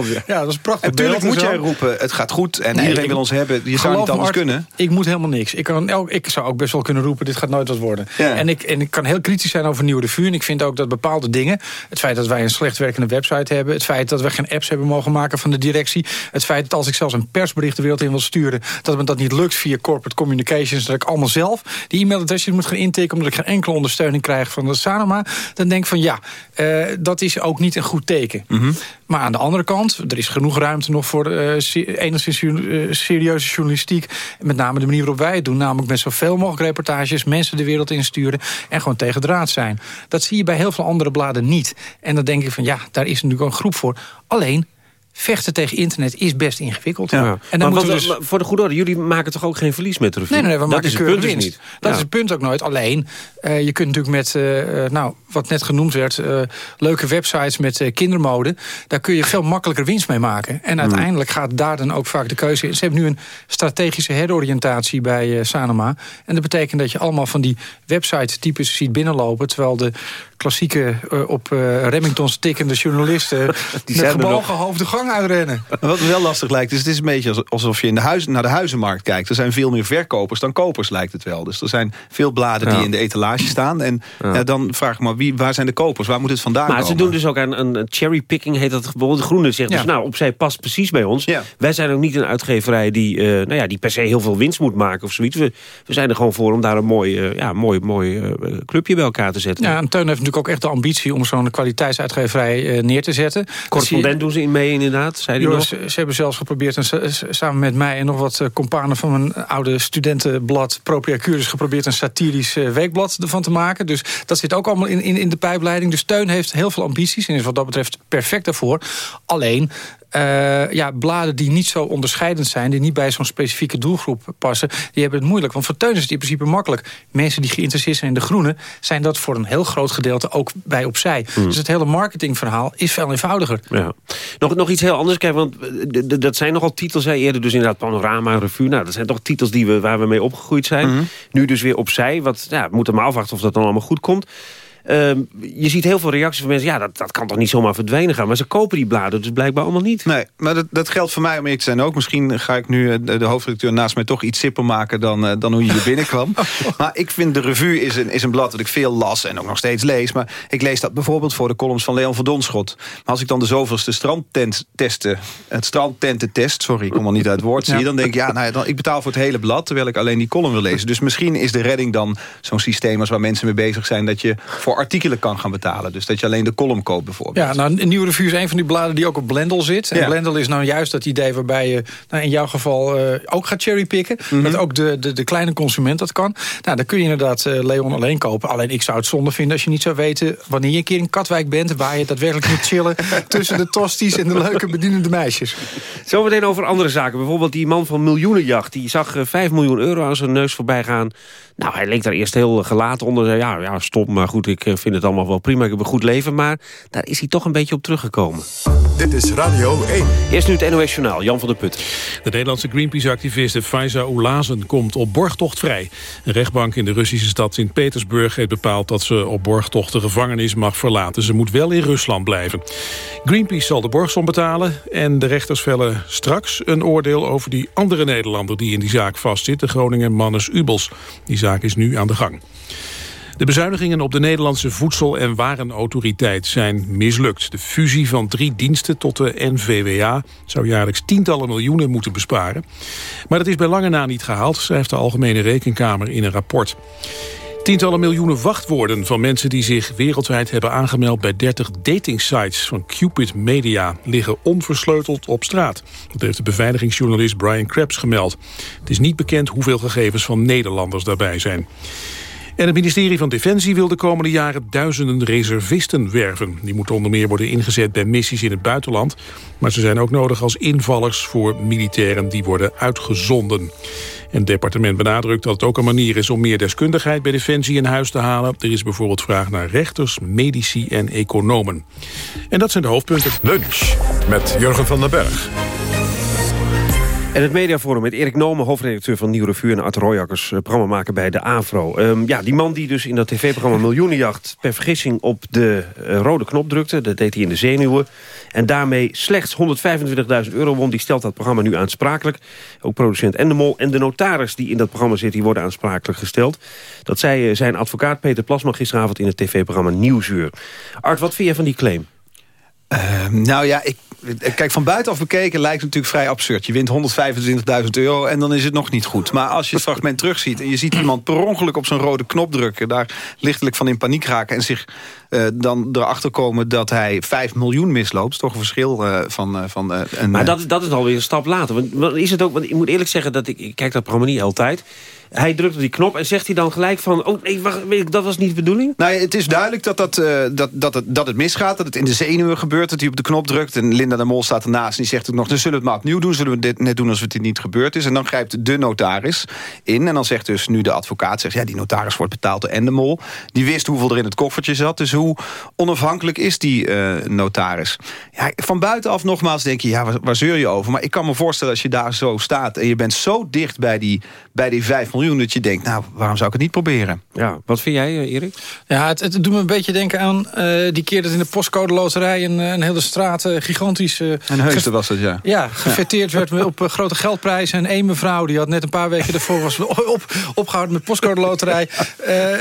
Ja. ja, dat is prachtig. En tuurlijk moet jij roepen, het gaat goed en nee, iedereen wil ons hebben. Je zou niet anders kunnen. Ik moet helemaal niks. Ik, kan, ik zou ook best wel kunnen roepen, dit gaat nooit wat worden. Ja. En, ik, en ik kan heel kritisch zijn over Nieuwe Revue. En ik vind ook dat bepaalde dingen... het feit dat wij een slecht werkende website hebben... het feit dat we geen apps hebben mogen maken van de directie... het feit dat als ik zelfs een persbericht de wereld in wil sturen... dat me dat niet lukt via corporate communications... dat ik allemaal zelf die e-mailadresjes moet gaan intikken... omdat ik geen enkele ondersteuning krijg van de Sanoma... dan denk ik van ja, uh, dat is ook niet een goed teken. Mm -hmm. Maar aan de andere kant, er is genoeg ruimte nog... voor uh, enigszins uh, serieuze journalistiek... met name de manier waarop wij het doen. Namelijk met zoveel mogelijk reportages, mensen de wereld insturen... en gewoon tegen draad zijn. Dat zie je bij heel veel andere bladen niet. En dan denk ik van ja, daar is natuurlijk een groep voor. Alleen, vechten tegen internet is best ingewikkeld. Ja. En dan maar wat, dus... voor de goede orde, jullie maken toch ook geen verlies met de? Nee, nee, nee we dat maken is keurig punt winst. niet. Dat ja. is het punt ook nooit. Alleen, uh, je kunt natuurlijk met, uh, nou, wat net genoemd werd... Uh, leuke websites met kindermode... daar kun je veel makkelijker winst mee maken. En uiteindelijk mm. gaat daar dan ook vaak de keuze in. Ze hebben nu een strategische heroriëntatie bij Sanoma. En dat betekent dat je allemaal van die website-types ziet binnenlopen... terwijl de klassieke uh, op uh, Remington stikkende journalisten... die met gebogen hoofd de gang uitrennen. Wat wel lastig lijkt, is het is een beetje alsof je in de huis, naar de huizenmarkt kijkt. Er zijn veel meer verkopers dan kopers, lijkt het wel. Dus er zijn veel bladen die in de etalage staan. En ja. dan vraag ik me, wie, waar zijn de kopers? Waar moet het vandaan maar komen? ze doen dus ook aan een cherrypicking, heet dat bijvoorbeeld. De Groene zegt dus, nou, opzij past precies bij ons. Wij zijn ook niet een uitgeverij die, uh, nou ja, die per se heel veel winst moet maken of zoiets. We, we zijn er gewoon voor om daar een mooi, uh, ja, mooi, mooi uh, clubje bij elkaar te zetten. Ja, en Teun heeft natuurlijk ook echt de ambitie om zo'n kwaliteitsuitgeverij neer te zetten. Correspondent doen ze in mee inderdaad, zei hij nog. Ze, ze, hebben zelfs geprobeerd, en, samen met mij en nog wat companen van mijn oude studentenblad Propriacurus geprobeerd een satirisch weekblad ervan te maken. Dus dat zit ook allemaal in, in, in de pijpleiding. Dus Teun heeft heel veel ambities en is wat dat betreft perfect daarvoor. Alleen, uh, ja, bladen die niet zo onderscheidend zijn... die niet bij zo'n specifieke doelgroep passen... die hebben het moeilijk. Want voor Teun is het in principe makkelijk. Mensen die geïnteresseerd zijn in de groene... zijn dat voor een heel groot gedeelte ook bij opzij. Mm. Dus het hele marketingverhaal is veel eenvoudiger. Ja. Nog, nog iets heel anders. Kijk, want dat zijn nogal titels. Hè, eerder dus inderdaad Panorama, Revue. Nou, dat zijn toch titels die we, waar we mee opgegroeid zijn. Mm. Nu dus weer opzij. Wat, ja, we moeten maar afwachten of dat dan allemaal goed komt. Uh, je ziet heel veel reacties van mensen... ja, dat, dat kan toch niet zomaar verdwijnen gaan. Maar ze kopen die bladen dus blijkbaar allemaal niet. Nee, maar dat, dat geldt voor mij om eerlijk te zijn ook. Misschien ga ik nu de, de hoofdredacteur naast mij toch iets sipper maken... dan, uh, dan hoe je hier binnenkwam. maar ik vind de revue is een, is een blad dat ik veel las en ook nog steeds lees. Maar ik lees dat bijvoorbeeld voor de columns van Leon van Donschot. Maar als ik dan de zoveelste strandtent testen... het strandtententest, sorry, ik kom al niet uit het woord... zie, dan denk ik, ja, nou, dan, ik betaal voor het hele blad... terwijl ik alleen die column wil lezen. Dus misschien is de redding dan zo'n systeem... als waar mensen mee bezig zijn... dat je voor artikelen kan gaan betalen. Dus dat je alleen de column koopt bijvoorbeeld. Ja, nou, een Nieuwe Revue is een van die bladen die ook op Blendel zit. En ja. Blendel is nou juist dat idee waarbij je nou, in jouw geval uh, ook gaat cherrypicken. Mm -hmm. Dat ook de, de, de kleine consument dat kan. Nou, dan kun je inderdaad uh, Leon alleen kopen. Alleen ik zou het zonde vinden als je niet zou weten... wanneer je een keer in Katwijk bent... waar je daadwerkelijk moet chillen tussen de tosties en de leuke bedienende meisjes. Zometeen over andere zaken. Bijvoorbeeld die man van miljoenenjacht. Die zag uh, 5 miljoen euro aan zijn neus voorbij gaan. Nou, hij leek daar eerst heel gelaten onder. Ja, ja, stop, maar goed, ik vind het allemaal wel prima. Ik heb een goed leven, maar daar is hij toch een beetje op teruggekomen. Dit is Radio 1. Eerst nu het NOS Journaal, Jan van der Put. De Nederlandse Greenpeace-activiste Faiza Oulazen komt op borgtocht vrij. Een rechtbank in de Russische stad Sint-Petersburg heeft bepaald... dat ze op borgtocht de gevangenis mag verlaten. Ze moet wel in Rusland blijven. Greenpeace zal de borgsom betalen... en de rechters vellen straks een oordeel over die andere Nederlander... die in die zaak vastzit, de Groningen Mannes Ubels. Die zaak is nu aan de gang. De bezuinigingen op de Nederlandse Voedsel- en Warenautoriteit zijn mislukt. De fusie van drie diensten tot de NVWA zou jaarlijks tientallen miljoenen moeten besparen. Maar dat is bij lange na niet gehaald, schrijft de Algemene Rekenkamer in een rapport. Tientallen miljoenen wachtwoorden van mensen die zich wereldwijd hebben aangemeld bij 30 datingsites van Cupid Media liggen onversleuteld op straat. Dat heeft de beveiligingsjournalist Brian Krebs gemeld. Het is niet bekend hoeveel gegevens van Nederlanders daarbij zijn. En het ministerie van Defensie wil de komende jaren duizenden reservisten werven. Die moeten onder meer worden ingezet bij missies in het buitenland. Maar ze zijn ook nodig als invallers voor militairen die worden uitgezonden. En het departement benadrukt dat het ook een manier is om meer deskundigheid bij Defensie in huis te halen. Er is bijvoorbeeld vraag naar rechters, medici en economen. En dat zijn de hoofdpunten. Lunch met Jurgen van den Berg. En het mediaforum met Erik Nomen, hoofdredacteur van Nieuw Revue... en Art Royakkers, programma maken bij de AVRO. Um, ja, die man die dus in dat tv-programma Miljoenenjacht... per vergissing op de uh, rode knop drukte, dat deed hij in de zenuwen... en daarmee slechts 125.000 euro won... die stelt dat programma nu aansprakelijk. Ook producent Endemol en de notaris die in dat programma zit... die worden aansprakelijk gesteld. Dat zei uh, zijn advocaat Peter Plasma gisteravond... in het tv-programma Nieuwsuur. Art, wat vind je van die claim? Uh, nou ja, ik, kijk, van buitenaf bekeken lijkt het natuurlijk vrij absurd. Je wint 125.000 euro en dan is het nog niet goed. Maar als je het fragment terugziet en je ziet iemand per ongeluk op zijn rode knop drukken... daar lichtelijk van in paniek raken en zich uh, dan erachter komen dat hij 5 miljoen misloopt... is toch een verschil uh, van... van een, maar dat, dat is alweer een stap later. Want, is het ook, want ik moet eerlijk zeggen, dat ik, ik kijk dat programma niet altijd hij drukt op die knop en zegt hij dan gelijk van... oh nee, wacht, dat was niet de bedoeling? Nou, het is duidelijk dat, dat, uh, dat, dat, het, dat het misgaat. Dat het in de zenuwen gebeurt, dat hij op de knop drukt. En Linda de Mol staat ernaast en die zegt ook nog... dan zullen we het maar opnieuw doen. Zullen we dit net doen alsof het niet gebeurd is. En dan grijpt de notaris in. En dan zegt dus nu de advocaat... zegt, ja, die notaris wordt betaald door Endemol. Die wist hoeveel er in het koffertje zat. Dus hoe onafhankelijk is die uh, notaris? Ja, van buitenaf nogmaals denk je, ja, waar, waar zeur je over? Maar ik kan me voorstellen als je daar zo staat... en je bent zo dicht bij die, bij die 5 miljoen dat je denkt, nou, waarom zou ik het niet proberen? Ja, wat vind jij, eh, Erik? Ja, het, het doet me een beetje denken aan uh, die keer dat in de postcode loterij... een, een hele straat uh, gigantisch... Uh, een heusde was het, ja. Ja, gefeteerd werd op grote geldprijzen. En één mevrouw, die had net een paar weken ervoor... was op, opgehouden met postcode loterij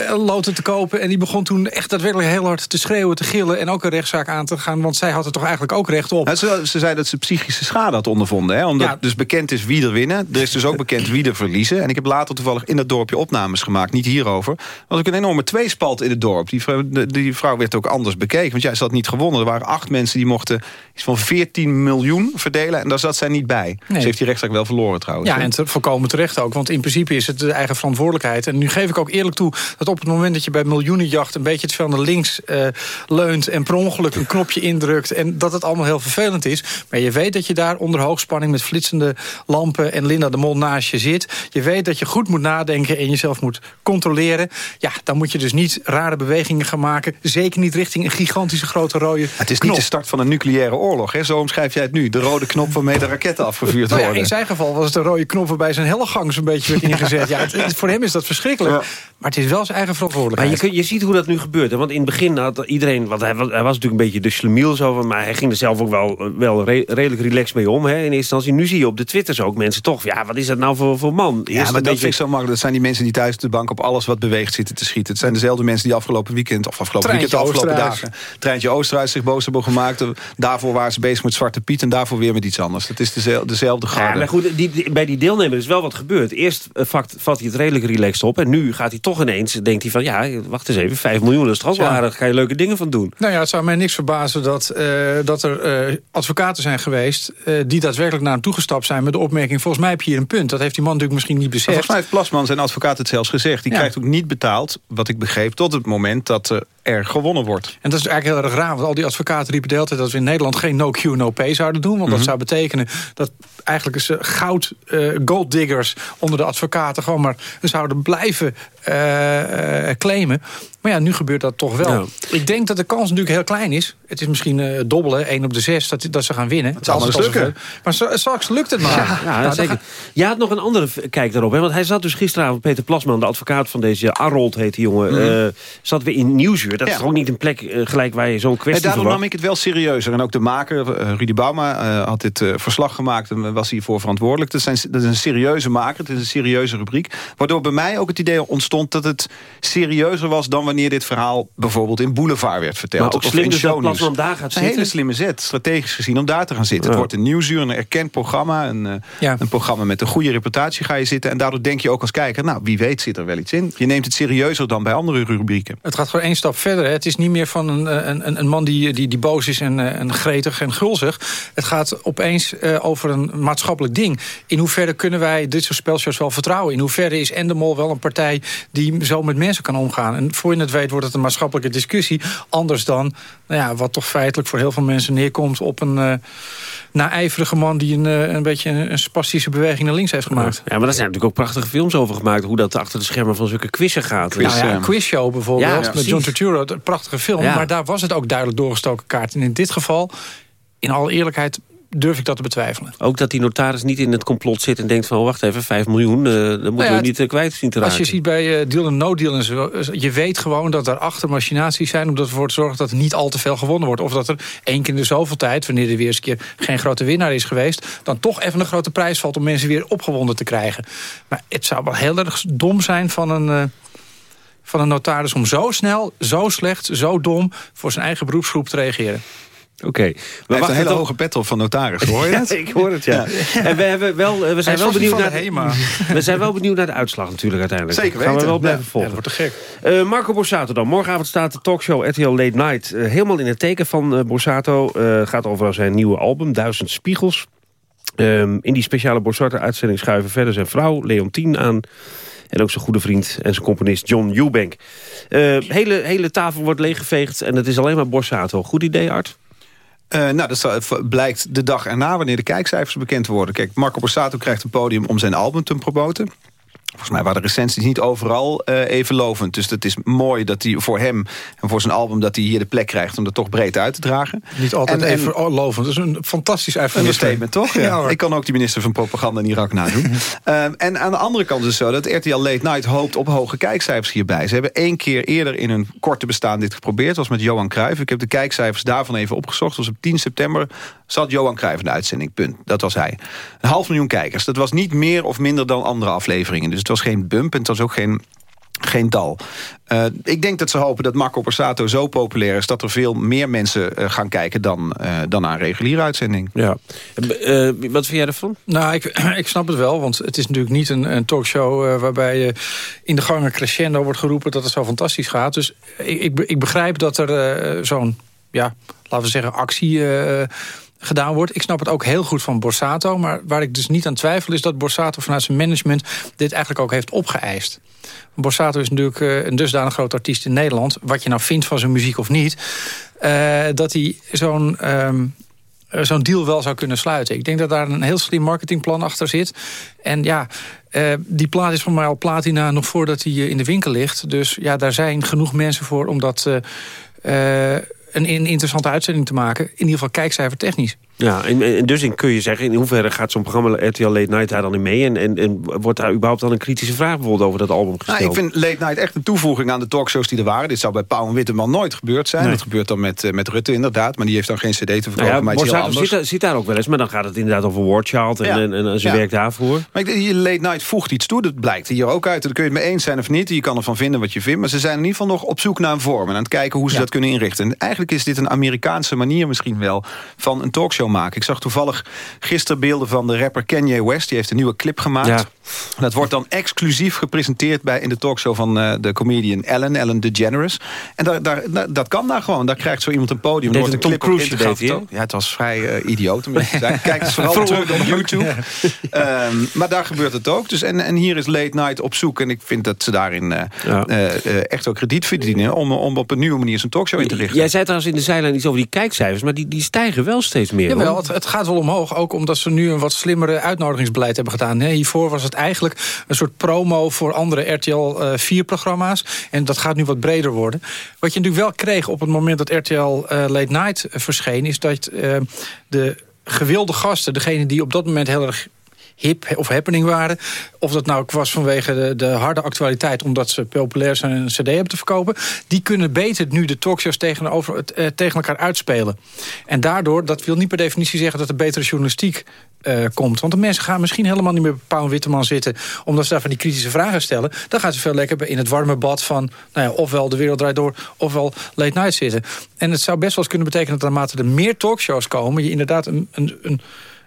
loten te kopen. En die begon toen echt daadwerkelijk heel hard te schreeuwen, te gillen... en ook een rechtszaak aan te gaan, want zij had er toch eigenlijk ook recht op. ze, ze zei dat ze psychische schade had ondervonden. Hè? Omdat dus bekend is wie er winnen. Er is dus ook bekend wie er verliezen. En ik heb later toevallig in dat dorpje opnames gemaakt. Niet hierover. Er was ook een enorme tweespalt in het dorp. Die vrouw, die vrouw werd ook anders bekeken. Want jij ze had niet gewonnen. Er waren acht mensen die mochten iets van 14 miljoen verdelen. En daar zat zij niet bij. Nee. Ze heeft die rechtszaak wel verloren trouwens. Ja, en te, volkomen terecht ook. Want in principe is het de eigen verantwoordelijkheid. En nu geef ik ook eerlijk toe dat op het moment dat je bij miljoenenjacht... een beetje te veel naar links uh, leunt en per ongeluk een knopje indrukt... en dat het allemaal heel vervelend is. Maar je weet dat je daar onder hoogspanning met flitsende lampen... en Linda de Mol naast je zit. Je weet dat je goed moet nadenken en jezelf moet controleren. Ja, dan moet je dus niet rare bewegingen gaan maken. Zeker niet richting een gigantische grote rode Het is niet de start van een nucleaire oorlog, hè? Zo omschrijf jij het nu. De rode knop waarmee de raketten afgevuurd nou worden. in zijn geval was het de rode knop waarbij zijn hellegang zo'n beetje werd ingezet. Ja, het, voor hem is dat verschrikkelijk. Maar het is wel zijn eigen verantwoordelijkheid. Maar je, je ziet hoe dat nu gebeurt. Hè? Want in het begin had iedereen... Want hij, was, hij was natuurlijk een beetje de slemiel zo, maar hij ging er zelf ook wel, wel redelijk relaxed mee om. Hè, in eerste instantie. Nu zie je op de Twitters ook mensen toch... Ja, wat is dat nou voor, voor man? ja, maar dat beetje... vind ik zo makkelijk. Dat zijn die mensen die thuis op de bank op alles wat beweegt zitten te schieten. Het zijn dezelfde mensen die afgelopen weekend... of afgelopen Treintje weekend, afgelopen dagen... Treintje Oosterhuis zich boos hebben gemaakt. Daarvoor waren ze bezig met Zwarte Piet... en daarvoor weer met iets anders. Dat is dezelfde, dezelfde garde. Ja, maar goed, die, bij die deelnemer is wel wat gebeurd. Eerst uh, vat, vat hij het redelijk relaxed op... en nu gaat hij toch ineens, denkt hij van... ja, wacht eens even, 5 miljoen, dat is toch wel aardig. Ga je leuke dingen van doen. Nou ja, het zou mij niks verbazen dat, uh, dat er uh, advocaten zijn geweest... die daadwerkelijk naar hem toegestapt zijn met de opmerking... volgens mij heb je hier een punt. Dat heeft die man natuurlijk misschien niet beseft. volgens mij heeft Plasman zijn advocaat het zelfs gezegd. Die krijgt ook niet betaald, wat ik begreep... tot het moment dat er er gewonnen wordt. En dat is eigenlijk heel erg raar, want al die advocaten riepen de hele tijd... dat we in Nederland geen no Q, no pay zouden doen. Want dat mhm. zou betekenen dat eigenlijk is, goud uh, gold diggers onder de advocaten... gewoon maar zouden blijven uh, claimen. Maar ja, nu gebeurt dat toch wel. Ik denk dat de kans natuurlijk heel klein is. Het is misschien uh, dobbelen, 1 op de 6, dat, dat ze gaan winnen. Het zal maar lukken. Maar straks lukt het maar. Ja, ja nou, zeker. Je had nog een andere kijk daarop. Hè? Want hij zat dus gisteravond, Peter Plasman, de advocaat van deze... Arold heet die jongen, mm. zat weer in Nieuwsuur. Dat is toch ook niet een plek gelijk waar je zo'n kwestie en daarom nam ik het wel serieuzer. En ook de maker, Rudy Bauma, had dit verslag gemaakt... en was hiervoor verantwoordelijk. Dat, zijn, dat is een serieuze maker, het is een serieuze rubriek. Waardoor bij mij ook het idee ontstond dat het serieuzer was... dan wanneer dit verhaal bijvoorbeeld in Boulevard werd verteld. Maar ook slim dus dat Plasman daar gaat zitten? Een hele slimme zet, strategisch gezien, om daar te gaan zitten. Het wordt een nieuwsuur, een erkend programma. Een, ja. een programma met een goede reputatie ga je zitten. En daardoor denk je ook als kijker, nou, wie weet zit er wel iets in. Je neemt het serieuzer dan bij andere rubrieken. Het gaat gewoon één stap verder. Hè. Het is niet meer van een, een, een man die, die, die boos is en, en gretig en gulzig. Het gaat opeens uh, over een maatschappelijk ding. In hoeverre kunnen wij dit soort spelshows wel vertrouwen? In hoeverre is Endemol wel een partij die zo met mensen kan omgaan? En voor je het weet wordt het een maatschappelijke discussie. Anders dan nou ja, wat toch feitelijk voor heel veel mensen neerkomt... op een uh, naijverige man die een, uh, een beetje een, een, spastische beweging naar links heeft gemaakt. Ja, maar daar zijn natuurlijk ook prachtige films over gemaakt... hoe dat achter de schermen van zulke quizzen gaat. Quiz, nou ja, een quizshow bijvoorbeeld, ja, met John Turturro. Een prachtige film, maar daar was het ook duidelijk doorgestoken kaart. En in dit geval, in alle eerlijkheid durf ik dat te betwijfelen. Ook dat die notaris niet in het complot zit en denkt van... Oh, wacht even, 5 miljoen, uh, dat moeten nou we niet uh, kwijt zien te raken. Als je ziet bij uh, deal en no deal en zo... je weet gewoon dat er achter machinaties zijn... om ervoor te zorgen dat er niet al te veel gewonnen wordt. Of dat er één keer in de zoveel tijd... wanneer er weer eens een keer geen grote winnaar is geweest... dan toch even een grote prijs valt om mensen weer opgewonden te krijgen. Maar het zou wel heel erg dom zijn van een van een notaris om zo snel, zo slecht, zo dom... voor zijn eigen beroepsgroep te reageren. Oké. Okay. We hebben een hele hoge pet op van notaris, hoor je het? ik hoor het, ja. En we, hebben wel, eh, we zijn wel benieuwd naar we zijn wel benieuwd naar de uitslag natuurlijk uiteindelijk. Zeker weten. Gaan we wel blijven volgen. Ja, dat wordt te gek. Uh, Marco Borsato dan. Morgenavond staat de talkshow RTL Late Night uh, helemaal in het teken van uh, Borsato. Gaat over zijn nieuwe album, Duizend Spiegels. Um, in die speciale Borsato-uitzending schuiven verder zijn vrouw, Leontien, aan... En ook zijn goede vriend en zijn componist John Eubank. Uh, hele, hele tafel wordt leeggeveegd en het is alleen maar Borsato. Goed idee, Art? Uh, nou, dat blijkt de dag erna wanneer de kijkcijfers bekend worden. Kijk, Marco Borsato krijgt een podium om zijn album te promoten. Volgens mij waren de recensies niet overal uh, even lovend. Dus het is mooi dat hij voor hem en voor zijn album... dat hij hier de plek krijgt om dat toch breed uit te dragen. Niet altijd En- en- even lovend. Dat is een fantastisch Een eufemisme. statement, toch? Ja. Ik kan ook die minister van Propaganda in Irak nadoen. Ehm, en aan de andere kant is het zo dat RTL Late Night hoopt op hoge kijkcijfers hierbij. Ze hebben één keer eerder in hun korte bestaan dit geprobeerd. Dat was met Johan Cruijff. Ik heb de kijkcijfers daarvan even opgezocht. Dat was op 10 september zat Johan Cruijff in de uitzending. Punt. Dat was hij. Een half miljoen kijkers. Dat was niet meer of minder dan andere afleveringen. Dus het was geen bump en het was ook geen geen dal. Eh, ik denk dat ze hopen dat Marco Borsato zo populair is... dat er veel meer mensen eh, gaan kijken dan, eh, dan een reguliere uitzending. Ja. Eh, wat vind jij ervan? Nou, ik, ik snap het wel, want het is natuurlijk niet een, een talkshow... eh, waarbij je in de gangen crescendo wordt geroepen dat het zo fantastisch gaat. Dus ik, ik, ik begrijp dat er eh, zo'n, ja, laten we zeggen, actie... gedaan wordt. Ik snap het ook heel goed van Borsato. Maar waar ik dus niet aan twijfel is dat Borsato vanuit zijn management... dit eigenlijk ook heeft opgeëist. Borsato is natuurlijk eh, een dusdanig groot artiest in Nederland. Wat je nou vindt van zijn muziek of niet. eh, dat hij zo'n... ehm, eh, zo'n deal wel zou kunnen sluiten. Ik denk dat daar een heel slim marketingplan achter zit. En ja, die plaat is voor mij al platina nog voordat hij in de winkel ligt. Dus ja, daar zijn genoeg mensen voor om dat eh, een, een interessante uitzending te maken. In ieder geval kijkcijfertechnisch. Ja, en, en dus in kun je zeggen, in hoeverre gaat zo'n programma RTL Late Night daar dan in mee? En, en, en wordt daar überhaupt dan een kritische vraag bijvoorbeeld over dat album gesteld? Nou, ik vind Late Night echt een toevoeging aan de talkshows die er waren. Dit zou bij Pauw en Witteman nooit gebeurd zijn. Nee. Dat gebeurt dan met, eh, met Rutte inderdaad. Maar die heeft dan geen cd te verkopen. Nou ja, maar anders. zit, daar- zit daar ook wel eens, maar dan gaat het inderdaad over War Child en, Ja. en, en zijn Ja. werk daarvoor. Maar ik hier Late Night voegt iets toe. Dat blijkt hier ook uit. Daar kun je het mee eens zijn of niet. Je kan ervan vinden wat je vindt. Maar ze zijn in ieder geval nog op zoek naar een vorm. En aan het kijken hoe ze dat kunnen inrichten. En eigenlijk is dit een Amerikaanse manier misschien wel... van een talkshow maken. Ik zag toevallig gisteren beelden van de rapper Kanye West. Die heeft een nieuwe clip gemaakt. Ja. Dat wordt dan exclusief gepresenteerd bij, in de talkshow van eh, de comedian Ellen, Ellen DeGeneres. En daar, daar, daar- dat kan daar gewoon. Daar krijgt zo iemand een podium. Deed wordt een Tom Cruise deed hij, ingegraven. Ja, het was vrij eh, idioot te. Kijk het vooral terug op YouTube. Ehm, maar daar gebeurt het ook. Dus en, en hier is Late Night op zoek. En ik vind dat ze daarin Ja. eh, echt ook krediet verdienen... Om, om op een nieuwe manier zijn talkshow in te richten. Jij zei trouwens in de zijlijn iets over die kijkcijfers, maar die, die stijgen wel steeds meer. Jawel, het, het gaat wel omhoog. Ook omdat ze nu een wat slimmere uitnodigingsbeleid hebben gedaan. Nee, hiervoor was het eigenlijk een soort promo voor andere RTL 4-programma's. en dat gaat nu wat breder worden. Wat je natuurlijk wel kreeg op het moment dat RTL eh, Late Night eh, verscheen... is dat eh, de gewilde gasten, degene die op dat moment heel erg hip of happening waren. Of dat nou was vanwege de, de harde actualiteit... omdat ze populair zijn en een cd hebben te verkopen... die kunnen beter nu de talkshows tegenover, eh, tegen elkaar uitspelen. En daardoor, dat wil niet per definitie zeggen... dat er betere journalistiek eh, komt. Want de mensen gaan misschien helemaal niet meer bij Pauw en Witteman zitten... omdat ze daar van die kritische vragen stellen. Dan gaan ze veel lekker in het warme bad van... Nou ja, ofwel De Wereld Draait Door, ofwel Late Night zitten. En het zou best wel eens kunnen betekenen... dat naarmate er meer talkshows komen... je inderdaad een... een, een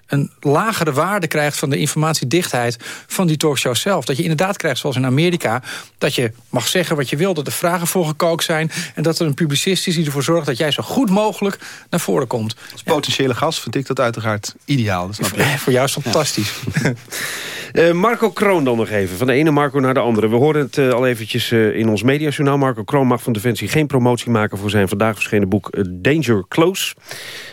een lagere waarde krijgt van de informatiedichtheid van die talkshow zelf. Dat je inderdaad krijgt, zoals in Amerika... dat je mag zeggen wat je wil, dat de vragen voorgekookt zijn... en dat er een publicist is die ervoor zorgt dat jij zo goed mogelijk naar voren komt. Als potentiële gast vind ik dat uiteraard ideaal. Dat snap je. Voor jou is het fantastisch. Eh, Marco Kroon dan nog even. Van de ene Marco naar de andere. We horen het eh, al eventjes eh, in ons mediajournaal. Marco Kroon mag van Defensie geen promotie maken... voor zijn vandaag verschenen boek Danger Close.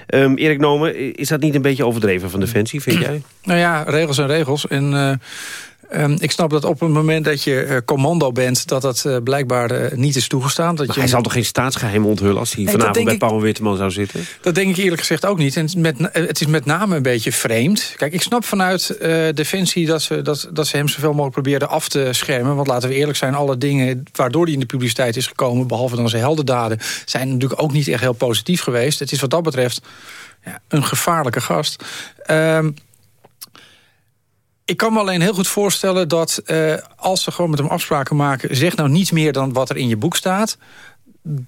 Ehm, Erik Nomen, is dat niet een beetje overdreven van Defensie, vind jij? Nou ja, regels en regels. En eh, ehm, ik snap dat op het moment dat je eh, commando bent... dat dat eh, blijkbaar niet is toegestaan. Dat Maar je hij zal toch geen staatsgeheim onthullen... als hij Nee, vanavond bij ik- Paul Witteman zou zitten? Dat denk ik eerlijk gezegd ook niet. En met, het is met name een beetje vreemd. Kijk, ik snap vanuit Defensie dat ze, dat, dat ze hem zoveel mogelijk probeerden af te schermen. Want laten we eerlijk zijn, alle dingen waardoor hij in de publiciteit is gekomen... behalve dan zijn heldendaden, zijn natuurlijk ook niet echt heel positief geweest. Het is wat dat betreft ja, een gevaarlijke gast. Ehm, ik kan me alleen heel goed voorstellen dat eh, als ze gewoon met hem afspraken maken... zeg nou niets meer dan wat er in je boek staat...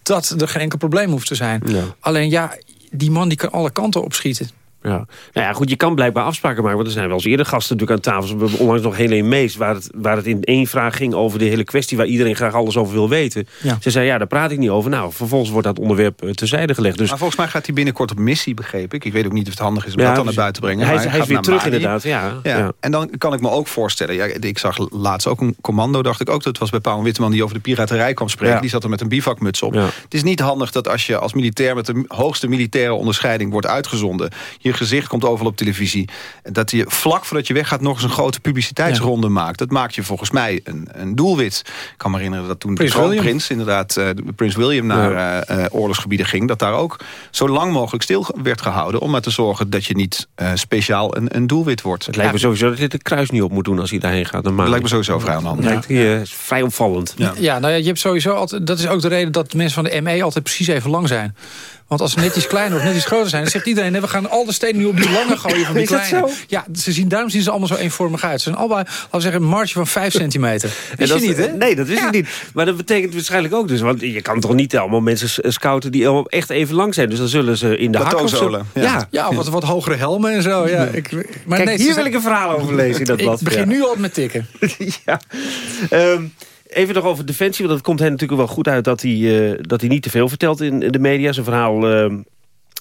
dat er geen enkel probleem hoeft te zijn. Alleen ja, die man die kan alle kanten opschieten. Ja. Nou ja, goed, je kan blijkbaar afspraken maken. Want er zijn wel eens eerder gasten natuurlijk aan tafel. We hebben onlangs nog Helene Mees, waar het, waar het in één vraag ging... over de hele kwestie waar iedereen graag alles over wil weten. Ja. Ze zei, ja, daar praat ik niet over. Nou, vervolgens wordt dat onderwerp eh, terzijde gelegd. Dus Maar volgens mij gaat hij binnenkort op missie, begreep ik. Ik weet ook niet of het handig is om Ja, dat dan naar dus- buiten te brengen. hij maar hij is gaat weer naar terug Mali. inderdaad, ja. En dan kan ik me ook voorstellen... Ja, ik zag laatst ook een commando, dacht ik ook... dat was bij Paul Witteman die over de piraterij kwam spreken. Die zat er met een bivakmuts op. Het is niet handig dat als je als militair... met de hoogste militaire onderscheiding wordt uitgezonden... je gezicht komt overal op televisie. Dat je vlak voordat je weggaat nog eens een grote publiciteitsronde maakt. Dat maakt je volgens mij een, een doelwit. Ik kan me herinneren dat toen Prins de William. prins inderdaad, uh, Prins William naar uh, uh, oorlogsgebieden ging. Dat daar ook zo lang mogelijk stil werd gehouden. Om maar te zorgen dat je niet uh, speciaal een, een doelwit wordt. Het lijkt me sowieso dat je het kruis niet op moet doen als hij daarheen gaat. Dat lijkt me sowieso vrij aan lijkt vrij opvallend. Ja. ja, nou ja, je hebt sowieso altijd. Dat is ook de reden dat mensen van de ME altijd precies even lang zijn. Want als ze net iets kleiner of net iets groter zijn... dan zegt iedereen, nee, we gaan al de stenen nu op die lange gooien van die kleine. Ja, ze zien, daarom zien ze allemaal zo eenvormig uit. Ze zijn allebei, laten we zeggen, een marge van 5 centimeter. Wist dat, je niet, hè? Nee, dat wist ja. ik niet. Maar dat betekent waarschijnlijk ook dus... want je kan toch niet allemaal mensen scouten die allemaal echt even lang zijn. Dus dan zullen ze in de hak of zo... Ja, ja, ja wat, wat hogere helmen en zo. Ja, ik, maar Kijk, nee, hier wil ik een verhaal over lezen in dat blad. Ik begin nu al met tikken. ja. Um, Even nog over Defensie, want het komt hen natuurlijk wel goed uit... dat hij, uh, dat hij niet te veel vertelt in, in de media. Zijn verhaal uh,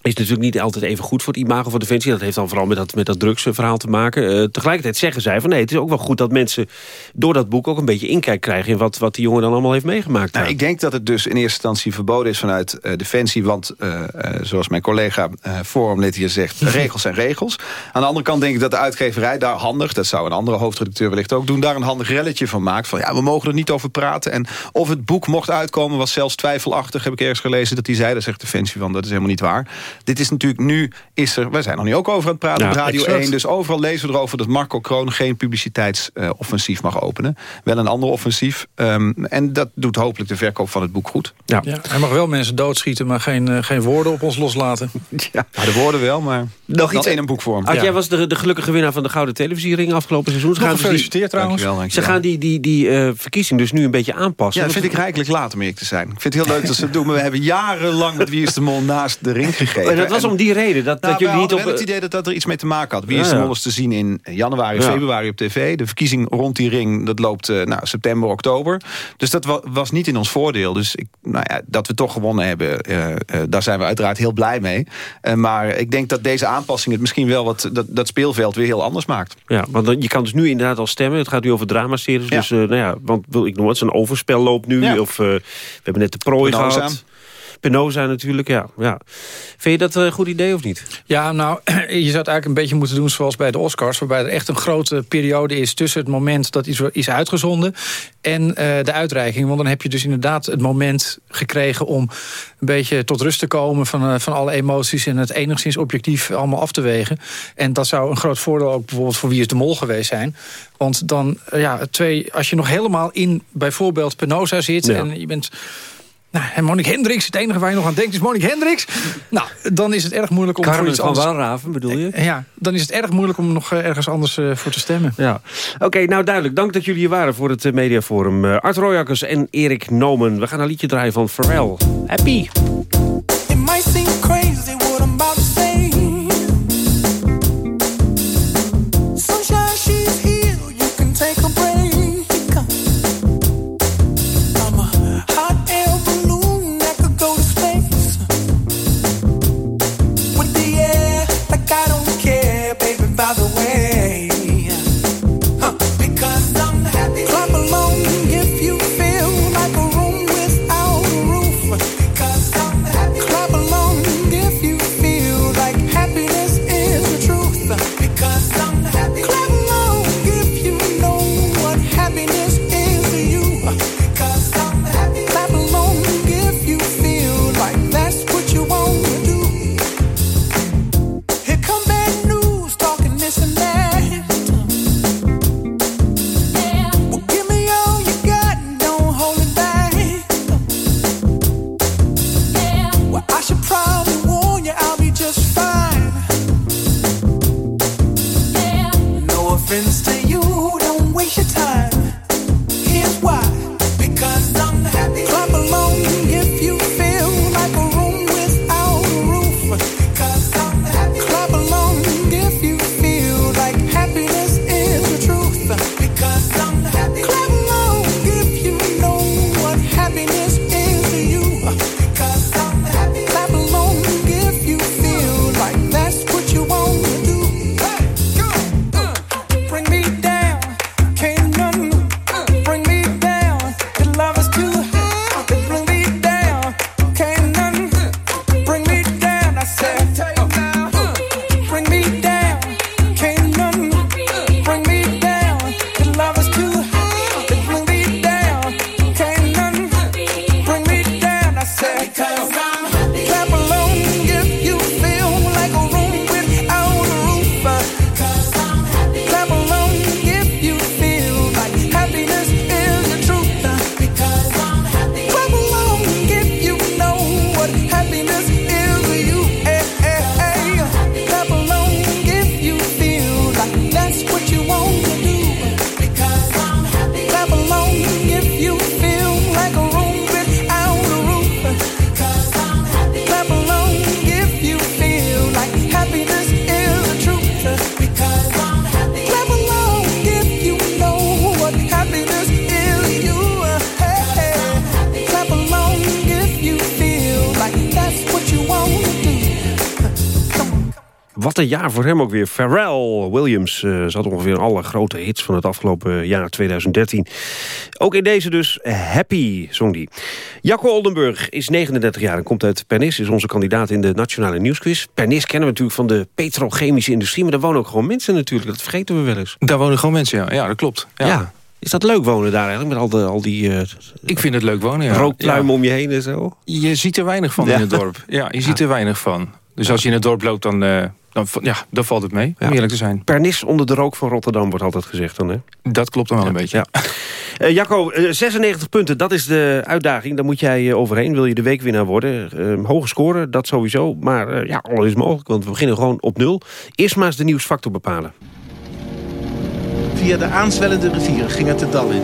is natuurlijk niet altijd even goed voor het imago van Defensie. Dat heeft dan vooral met dat, met dat drugsverhaal te maken. Uh, tegelijkertijd zeggen zij van nee, het is ook wel goed dat mensen... door dat boek ook een beetje inkijk krijgen... in wat, wat die jongen dan allemaal heeft meegemaakt. Nou, ik denk dat het dus in eerste instantie verboden is vanuit uh, Defensie. Want uh, zoals mijn collega forumlid hier zegt... regels zijn regels. Aan de andere kant denk ik dat de uitgeverij daar handig... dat zou een andere hoofdredacteur wellicht ook doen... daar een handig relletje van maakt. Van ja, we mogen er niet over praten. En of het boek mocht uitkomen was zelfs twijfelachtig. Heb ik ergens gelezen dat hij zei. Daar zegt Defensie van, dat is helemaal niet waar. Dit is natuurlijk nu, is er, wij zijn er nu ook over aan het praten ja, op Radio exact. 1. Dus overal lezen we erover dat Marco Kroon geen publiciteitsoffensief uh, mag openen. Wel een ander offensief. Um, en dat doet hopelijk de verkoop van het boek goed. Ja. ja hij mag wel mensen doodschieten, maar geen, uh, geen woorden op ons loslaten. ja. de woorden wel, maar nog iets in een boekvorm. Art, jij was de, de gelukkige winnaar van de Gouden Televisiering afgelopen seizoen. Ze gaan gefeliciteerd trouwens. Dankjewel, dankjewel. Ze gaan die, die, die uh, verkiezing dus nu een beetje aanpassen. Ja, dat vind ik rijkelijk laat om eerlijk te zijn. Ik vind het heel leuk dat ze het doen. Maar we hebben jarenlang met Wie is de Mol naast de ring gegeven. En dat was om die reden. Dat, nou, dat jullie niet op... wel het idee dat dat er iets mee te maken had. Wie is de Mol is te zien in januari, ja. februari op tv. De verkiezing rond die ring, dat loopt uh, nou, september, oktober. Dus dat wa was niet in ons voordeel. Dus ik, nou ja, dat we toch gewonnen hebben, uh, uh, daar zijn we uiteraard heel blij mee. maar ik denk dat deze aanpassing het misschien wel wat dat, dat speelveld weer heel anders maakt. Ja, want je kan dus nu inderdaad al stemmen. Het gaat nu over dramaseries. Ja. Dus nou ja, want wil ik nog wat, zo'n overspel loopt nu. Ja. Of we hebben net de prooi gehad. Penosa natuurlijk, ja. ja. Vind je dat een goed idee of niet? Ja, nou, je zou het eigenlijk een beetje moeten doen zoals bij de Oscars... waarbij er echt een grote periode is tussen het moment dat iets is uitgezonden... en uh, de uitreiking. Want dan heb je dus inderdaad het moment gekregen om een beetje tot rust te komen... van, uh, van alle emoties en het enigszins objectief allemaal af te wegen. En dat zou een groot voordeel ook bijvoorbeeld voor Wie is de Mol geweest zijn. Want dan, uh, ja, twee, als je nog helemaal in bijvoorbeeld Penosa zit... Ja. en je bent... Nou, en Monique Hendricks, het enige waar je nog aan denkt is Monique Hendricks. Nou, dan is het erg moeilijk om Carmen voor iets van anders... Walraven, bedoel je? Ja, dan is het erg moeilijk om nog ergens anders uh, voor te stemmen. Ja. Oké, okay, nou duidelijk. Dank dat jullie hier waren voor het uh, Mediaforum. Art Royakkers en Erik Nomen. We gaan een liedje draaien van Pharrell. Happy. Een jaar voor hem ook weer. Pharrell Williams uh, zat ongeveer alle grote hits van het afgelopen jaar 2013. Ook in deze dus Happy, zong die. Jacco Oldenburg is 39 jaar en komt uit Pernis. Is onze kandidaat in de Nationale Nieuwsquiz. Pernis kennen we natuurlijk van de petrochemische industrie... maar daar wonen ook gewoon mensen natuurlijk. Dat vergeten we wel eens. Daar wonen gewoon mensen, ja. Ja, dat klopt. ja. ja. Is dat leuk wonen daar eigenlijk, met al, de, al die... Uh, ik vind het leuk wonen, ja. Rookpluimen om je heen en zo? Je ziet er weinig van in het dorp. Ja, je ziet er weinig van. Dus als je in het dorp loopt, dan, uh, dan, ja, dan valt het mee, om eerlijk te zijn. Pernis onder de rook van Rotterdam wordt altijd gezegd dan, hè? Dat klopt dan wel een beetje, ja. Uh, Jacco, 96 punten, dat is de uitdaging. Daar moet jij overheen, wil je de weekwinnaar worden. Uh, hoge scoren, dat sowieso. Maar ja, alles is mogelijk, want we beginnen gewoon op nul. Eerst maar eens de nieuwsfactor bepalen. Via de aanzwellende rivieren ging het de dal in.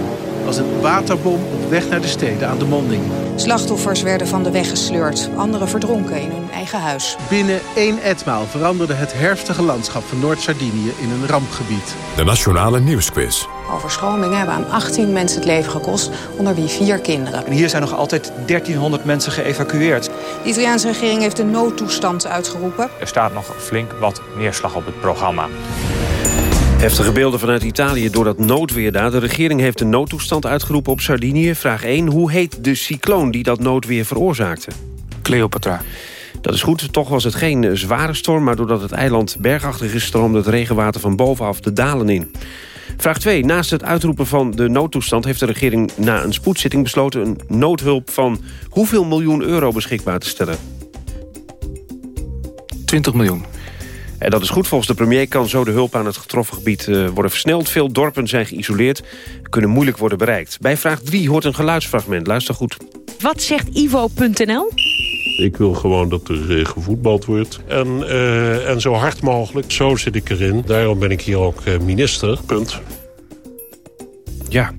Als een waterbom op weg naar de steden aan de monding. Slachtoffers werden van de weg gesleurd. Anderen verdronken in hun eigen huis. Binnen één etmaal veranderde het herfstige landschap van Noord-Sardinië in een rampgebied. De Nationale Nieuwsquiz. Overstromingen hebben aan 18 mensen het leven gekost, onder wie vier kinderen. En hier zijn nog altijd 1300 mensen geëvacueerd. De Italiaanse regering heeft een noodtoestand uitgeroepen. Er staat nog flink wat neerslag op het programma. Heftige beelden vanuit Italië door dat noodweer daar. De regering heeft een noodtoestand uitgeroepen op Sardinië. Vraag 1. Hoe heet de cycloon die dat noodweer veroorzaakte? Cleopatra. Dat is goed, toch was het geen zware storm... maar doordat het eiland bergachtig is... stroomde het regenwater van bovenaf de dalen in. Vraag 2. Naast het uitroepen van de noodtoestand... heeft de regering na een spoedzitting besloten... een noodhulp van hoeveel miljoen euro beschikbaar te stellen? 20 miljoen. En dat is goed. Volgens de premier kan zo de hulp aan het getroffen gebied uh, worden versneld. Veel dorpen zijn geïsoleerd, kunnen moeilijk worden bereikt. Bij vraag 3 hoort een geluidsfragment. Luister goed. Wat zegt Ivo.nl? Ik wil gewoon dat er uh, gevoetbald wordt. En, uh, en zo hard mogelijk. Zo zit ik erin. Daarom ben ik hier ook minister. Punt. Ja.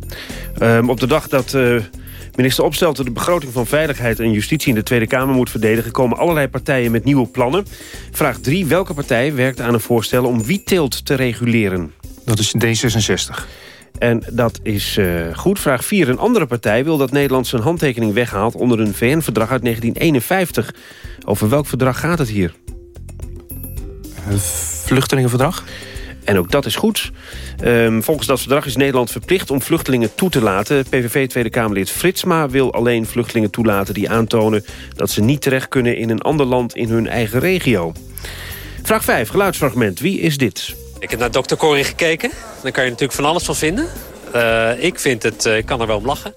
Um, op de dag dat Minister Opstelten de begroting van Veiligheid en Justitie in de Tweede Kamer moet verdedigen... komen allerlei partijen met nieuwe plannen. Vraag 3. Welke partij werkt aan een voorstel om wietteelt te reguleren? Dat is D66. En dat is uh, goed. Vraag 4. Een andere partij wil dat Nederland zijn handtekening weghaalt... onder een VN-verdrag uit 1951. Over welk verdrag gaat het hier? Het vluchtelingenverdrag? En ook dat is goed. Um, volgens dat verdrag is Nederland verplicht om vluchtelingen toe te laten. PVV Tweede Kamerlid Fritsma wil alleen vluchtelingen toelaten... die aantonen dat ze niet terecht kunnen in een ander land in hun eigen regio. Vraag 5, geluidsfragment. Wie is dit? Ik heb naar Dr. Corrie gekeken. Daar kan je natuurlijk van alles van vinden. Uh, ik vind het, uh, ik kan er wel om lachen.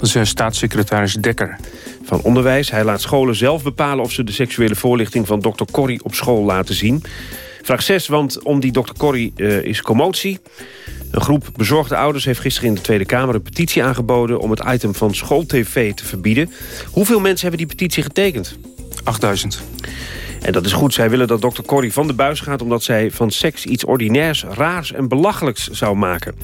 Dat is staatssecretaris Dekker. Van Onderwijs. Hij laat scholen zelf bepalen of ze de seksuele voorlichting van Dr. Corrie op school laten zien. Vraag 6, want om die Dr. Corrie uh, is commotie. Een groep bezorgde ouders heeft gisteren in de Tweede Kamer... een petitie aangeboden om het item van schooltv te verbieden. Hoeveel mensen hebben die petitie getekend? 8000. En dat is goed. Zij willen dat Dr. Corrie van de buis gaat... omdat zij van seks iets ordinairs, raars en belachelijks zou maken.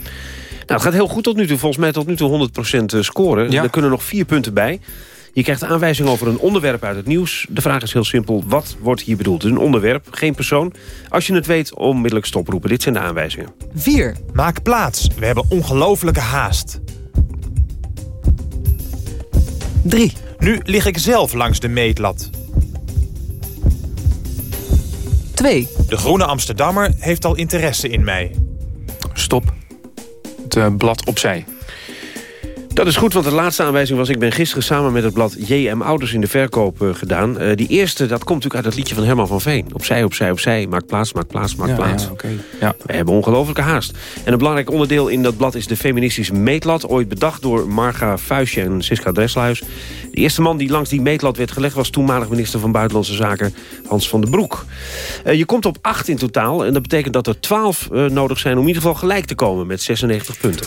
Nou, het gaat heel goed tot nu toe. Volgens mij tot nu toe 100% scoren. Ja. Er kunnen nog vier punten bij. Je krijgt aanwijzing over een onderwerp uit het nieuws. De vraag is heel simpel, wat wordt hier bedoeld? een onderwerp, geen persoon. Als je het weet, onmiddellijk stoproepen. Dit zijn de aanwijzingen. 4. Maak plaats, we hebben ongelofelijke haast. 3. Nu lig ik zelf langs de meetlat. 2. De Groene Amsterdammer heeft al interesse in mij. Stop. Het uh, blad opzij. Dat is goed, want de laatste aanwijzing was... ik ben gisteren samen met het blad JM Ouders in de verkoop uh, gedaan. Uh, die eerste, dat komt natuurlijk uit het liedje van Herman van Veen. Opzij, opzij, opzij. Maak plaats, maak plaats, maak ja, plaats. Ja, okay. ja. We hebben ongelofelijke haast. En een belangrijk onderdeel in dat blad is de feministische meetlat. Ooit bedacht door Marga Fuisje en Siska Dresselhuis. De eerste man die langs die meetlat werd gelegd... was toenmalig minister van Buitenlandse Zaken Hans van den Broek. Uh, je komt op acht in totaal. En dat betekent dat er twaalf nodig zijn om in ieder geval gelijk te komen... met 96 punten.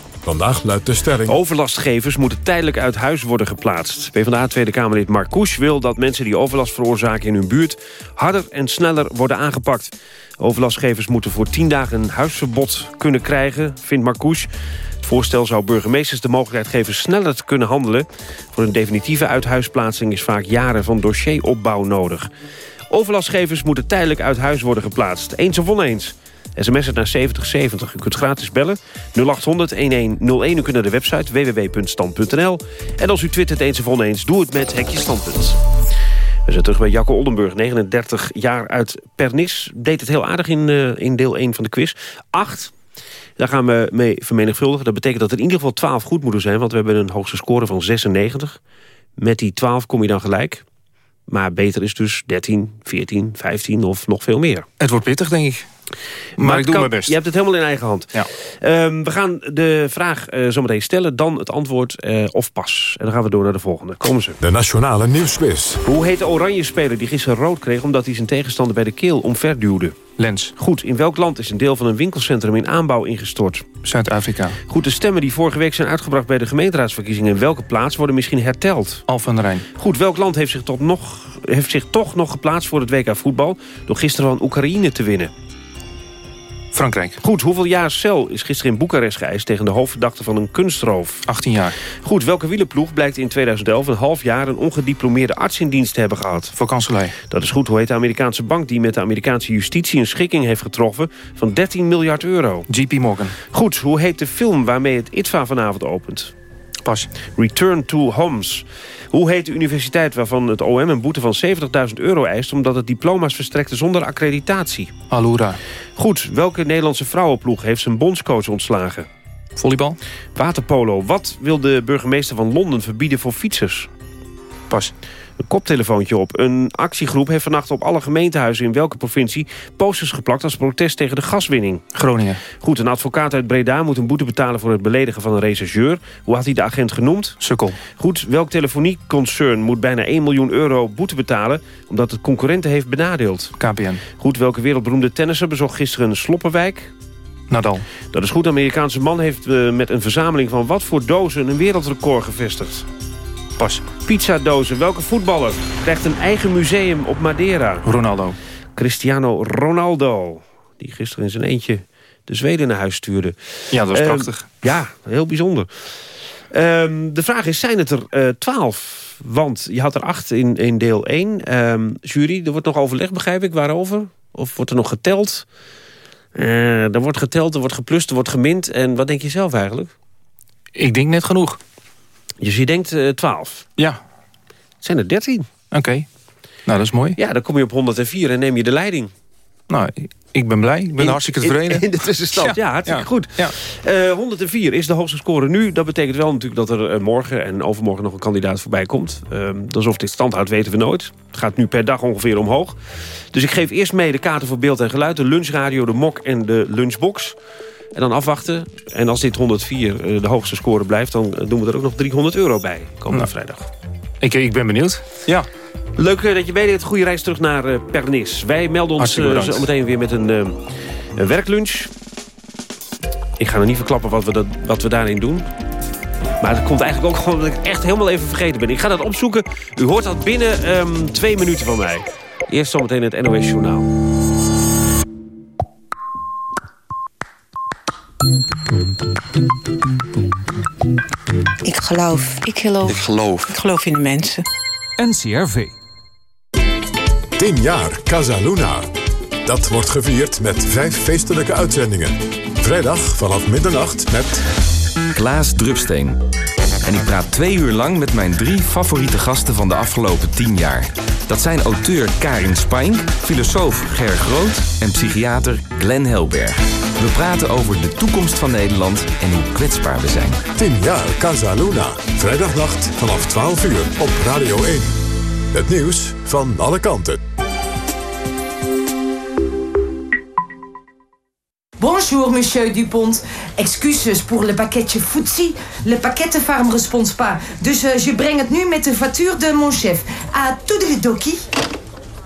Vandaag luidt de stelling... Overlastgevers moeten tijdelijk uit huis worden geplaatst. PvdA Tweede Kamerlid Marcouch wil dat mensen die overlast veroorzaken in hun buurt... harder en sneller worden aangepakt. Overlastgevers moeten voor tien dagen een huisverbod kunnen krijgen, vindt Marcouch. Het voorstel zou burgemeesters de mogelijkheid geven sneller te kunnen handelen. Voor een definitieve uithuisplaatsing is vaak jaren van dossieropbouw nodig. Overlastgevers moeten tijdelijk uit huis worden geplaatst. Eens of oneens. SMS het naar 7070. U kunt gratis bellen. 0800 1101. U kunt naar de website www.stand.nl. En als u twittert eens of oneens, doe het met Hekje Standpunt. We zijn terug bij Jacco Oldenburg, 39 jaar uit Pernis. Deed het heel aardig in, uh, in deel 1 van de quiz. 8. Daar gaan we mee vermenigvuldigen. Dat betekent dat er in ieder geval 12 goed moeten zijn... want we hebben een hoogste score van 96. Met die 12 kom je dan gelijk. Maar beter is dus 13, 14, 15 of nog veel meer. Het wordt pittig, denk ik. Maar, Maar ik doe kan- mijn best. Je hebt het helemaal in eigen hand. Ja. Ehm, we gaan de vraag eh, zometeen stellen, dan het antwoord eh, of pas. En dan gaan we door naar de volgende. Komen ze. De Nationale Nieuwsquiz. Hoe heet de oranje speler die gisteren rood kreeg... omdat hij zijn tegenstander bij de keel omverduwde? Lens. Goed, in welk land is een deel van een winkelcentrum in aanbouw ingestort? Zuid-Afrika. Goed, de stemmen die vorige week zijn uitgebracht bij de gemeenteraadsverkiezingen... in welke plaats worden misschien herteld? Al van de Rijn. Goed, welk land heeft zich, tot nog, heeft zich toch nog geplaatst voor het WK voetbal... door gisteren van Oekraïne te winnen? Frankrijk. Goed, hoeveel jaar cel is gisteren in Boekarest geëist... tegen de hoofdverdachte van een kunstroof? 18 jaar. Goed, welke wielerploeg blijkt in 2011 een half jaar... een ongediplomeerde arts in dienst te hebben gehad? Vakantselij. Dat is goed, hoe heet de Amerikaanse bank... die met de Amerikaanse justitie een schikking heeft getroffen... van 13 miljard euro? JP Morgan. Goed, hoe heet de film waarmee het ITVA vanavond opent? Pas. Return to Homs. Hoe heet de universiteit waarvan het OM een boete van 70.000 euro eist... omdat het diploma's verstrekte zonder accreditatie? Alura. Goed, welke Nederlandse vrouwenploeg heeft zijn bondscoach ontslagen? Volleybal. Waterpolo. Wat wil de burgemeester van Londen verbieden voor fietsers? Pas. Een koptelefoontje op. Een actiegroep heeft vannacht op alle gemeentehuizen in welke provincie... posters geplakt als protest tegen de gaswinning. Groningen. Goed, een advocaat uit Breda moet een boete betalen voor het beledigen van een rechercheur. Hoe had hij de agent genoemd? Sukkel. Goed, welk telefonieconcern moet bijna 1 miljoen euro boete betalen... omdat het concurrenten heeft benadeeld? KPN. Goed, welke wereldberoemde tennisser bezocht gisteren een Sloppenwijk? Nadal. Dat is goed, de Amerikaanse man heeft eh, met een verzameling van wat voor dozen... een wereldrecord gevestigd. Pas. Pizzadozen. Welke voetballer krijgt een eigen museum op Madeira? Ronaldo. Cristiano Ronaldo. Die gisteren in zijn eentje de Zweden naar huis stuurde. Ja, dat was Ehm, prachtig. Ja, heel bijzonder. Ehm, de vraag is, zijn het er eh, twaalf? Want je had er acht in, in deel 1. Ehm, jury, er wordt nog overlegd, begrijp ik, waarover? Of wordt er nog geteld? Eh, er wordt geteld, er wordt geplust, er wordt gemind. En wat denk je zelf eigenlijk? Ik denk net genoeg. Dus je denkt eh 12. Ja. Het zijn er 13. Oké. Nou, dat is mooi. Ja, dan kom je op 104 en neem je de leiding. Nou, ik ben blij. Ik ben In- hartstikke tevreden. In, de tussenstand, ja, hartstikke ja. goed. Ja. Eh, 104 is de hoogste score nu. Dat betekent wel natuurlijk dat er eh, morgen en overmorgen nog een kandidaat voorbij komt. Ehm dus of dit stand houdt, weten we nooit. Het gaat nu per dag ongeveer omhoog. Dus ik geef eerst mee de kaarten voor beeld en geluid. De lunchradio, de mok en de lunchbox. En dan afwachten. En als dit 104 eh, de hoogste score blijft... dan eh, doen we er ook nog 300 euro bij. Komende Nou. vrijdag. Ik, ik ben benieuwd. Ja. Leuk eh, dat je meedeed. Goede reis terug naar Pernis. Wij melden ons Hartstikke eh, bedankt. zo meteen weer met een, eh, een werklunch. Ik ga nog niet verklappen wat we, dat, wat we daarin doen. Maar het komt eigenlijk ook gewoon dat ik echt helemaal even vergeten ben. Ik ga dat opzoeken. U hoort dat binnen ehm, twee minuten van mij. Eerst zometeen het NOS Journaal. Ik geloof. Ik geloof. Ik geloof. Ik geloof in de mensen. NCRV. 10 jaar Casa Luna. Dat wordt gevierd met vijf feestelijke uitzendingen. Vrijdag vanaf middernacht met... Klaas Drupsteen. En ik praat twee uur lang met mijn drie favoriete gasten van de afgelopen tien jaar. Dat zijn auteur Karin Spijn, filosoof Ger Groot en psychiater Glenn Helberg. We praten over de toekomst van Nederland en hoe kwetsbaar we zijn. 10 jaar Casa Luna. Vrijdagnacht vanaf 12 uur op Radio 1. Het nieuws van alle kanten. Bonjour, monsieur Dupont. Excuses pour le pakketje footsie. Le pakkettenfarm responds pas. Dus eh, je brengt het nu met de factuur de mon chef. À toedeledokie.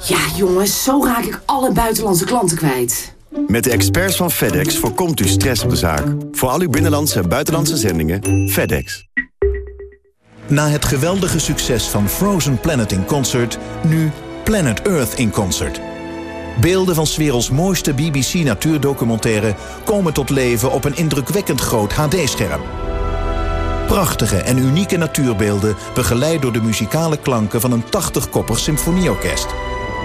Ja, jongens, zo raak ik alle buitenlandse klanten kwijt. Met de experts van FedEx voorkomt u stress op de zaak. Voor al uw binnenlandse en buitenlandse zendingen, FedEx. Na het geweldige succes van Frozen Planet in Concert... nu Planet Earth in Concert. Beelden van 's werelds mooiste BBC-natuurdocumentaire... komen tot leven op een indrukwekkend groot HD-scherm. Prachtige en unieke natuurbeelden... begeleid door de muzikale klanken van een 80-koppig symfonieorkest.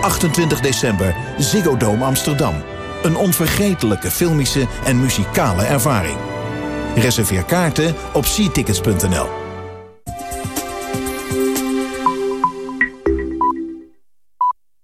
28 december, Ziggo Dome Amsterdam. Een onvergetelijke filmische en muzikale ervaring. Reserveer kaarten op seatickets.nl.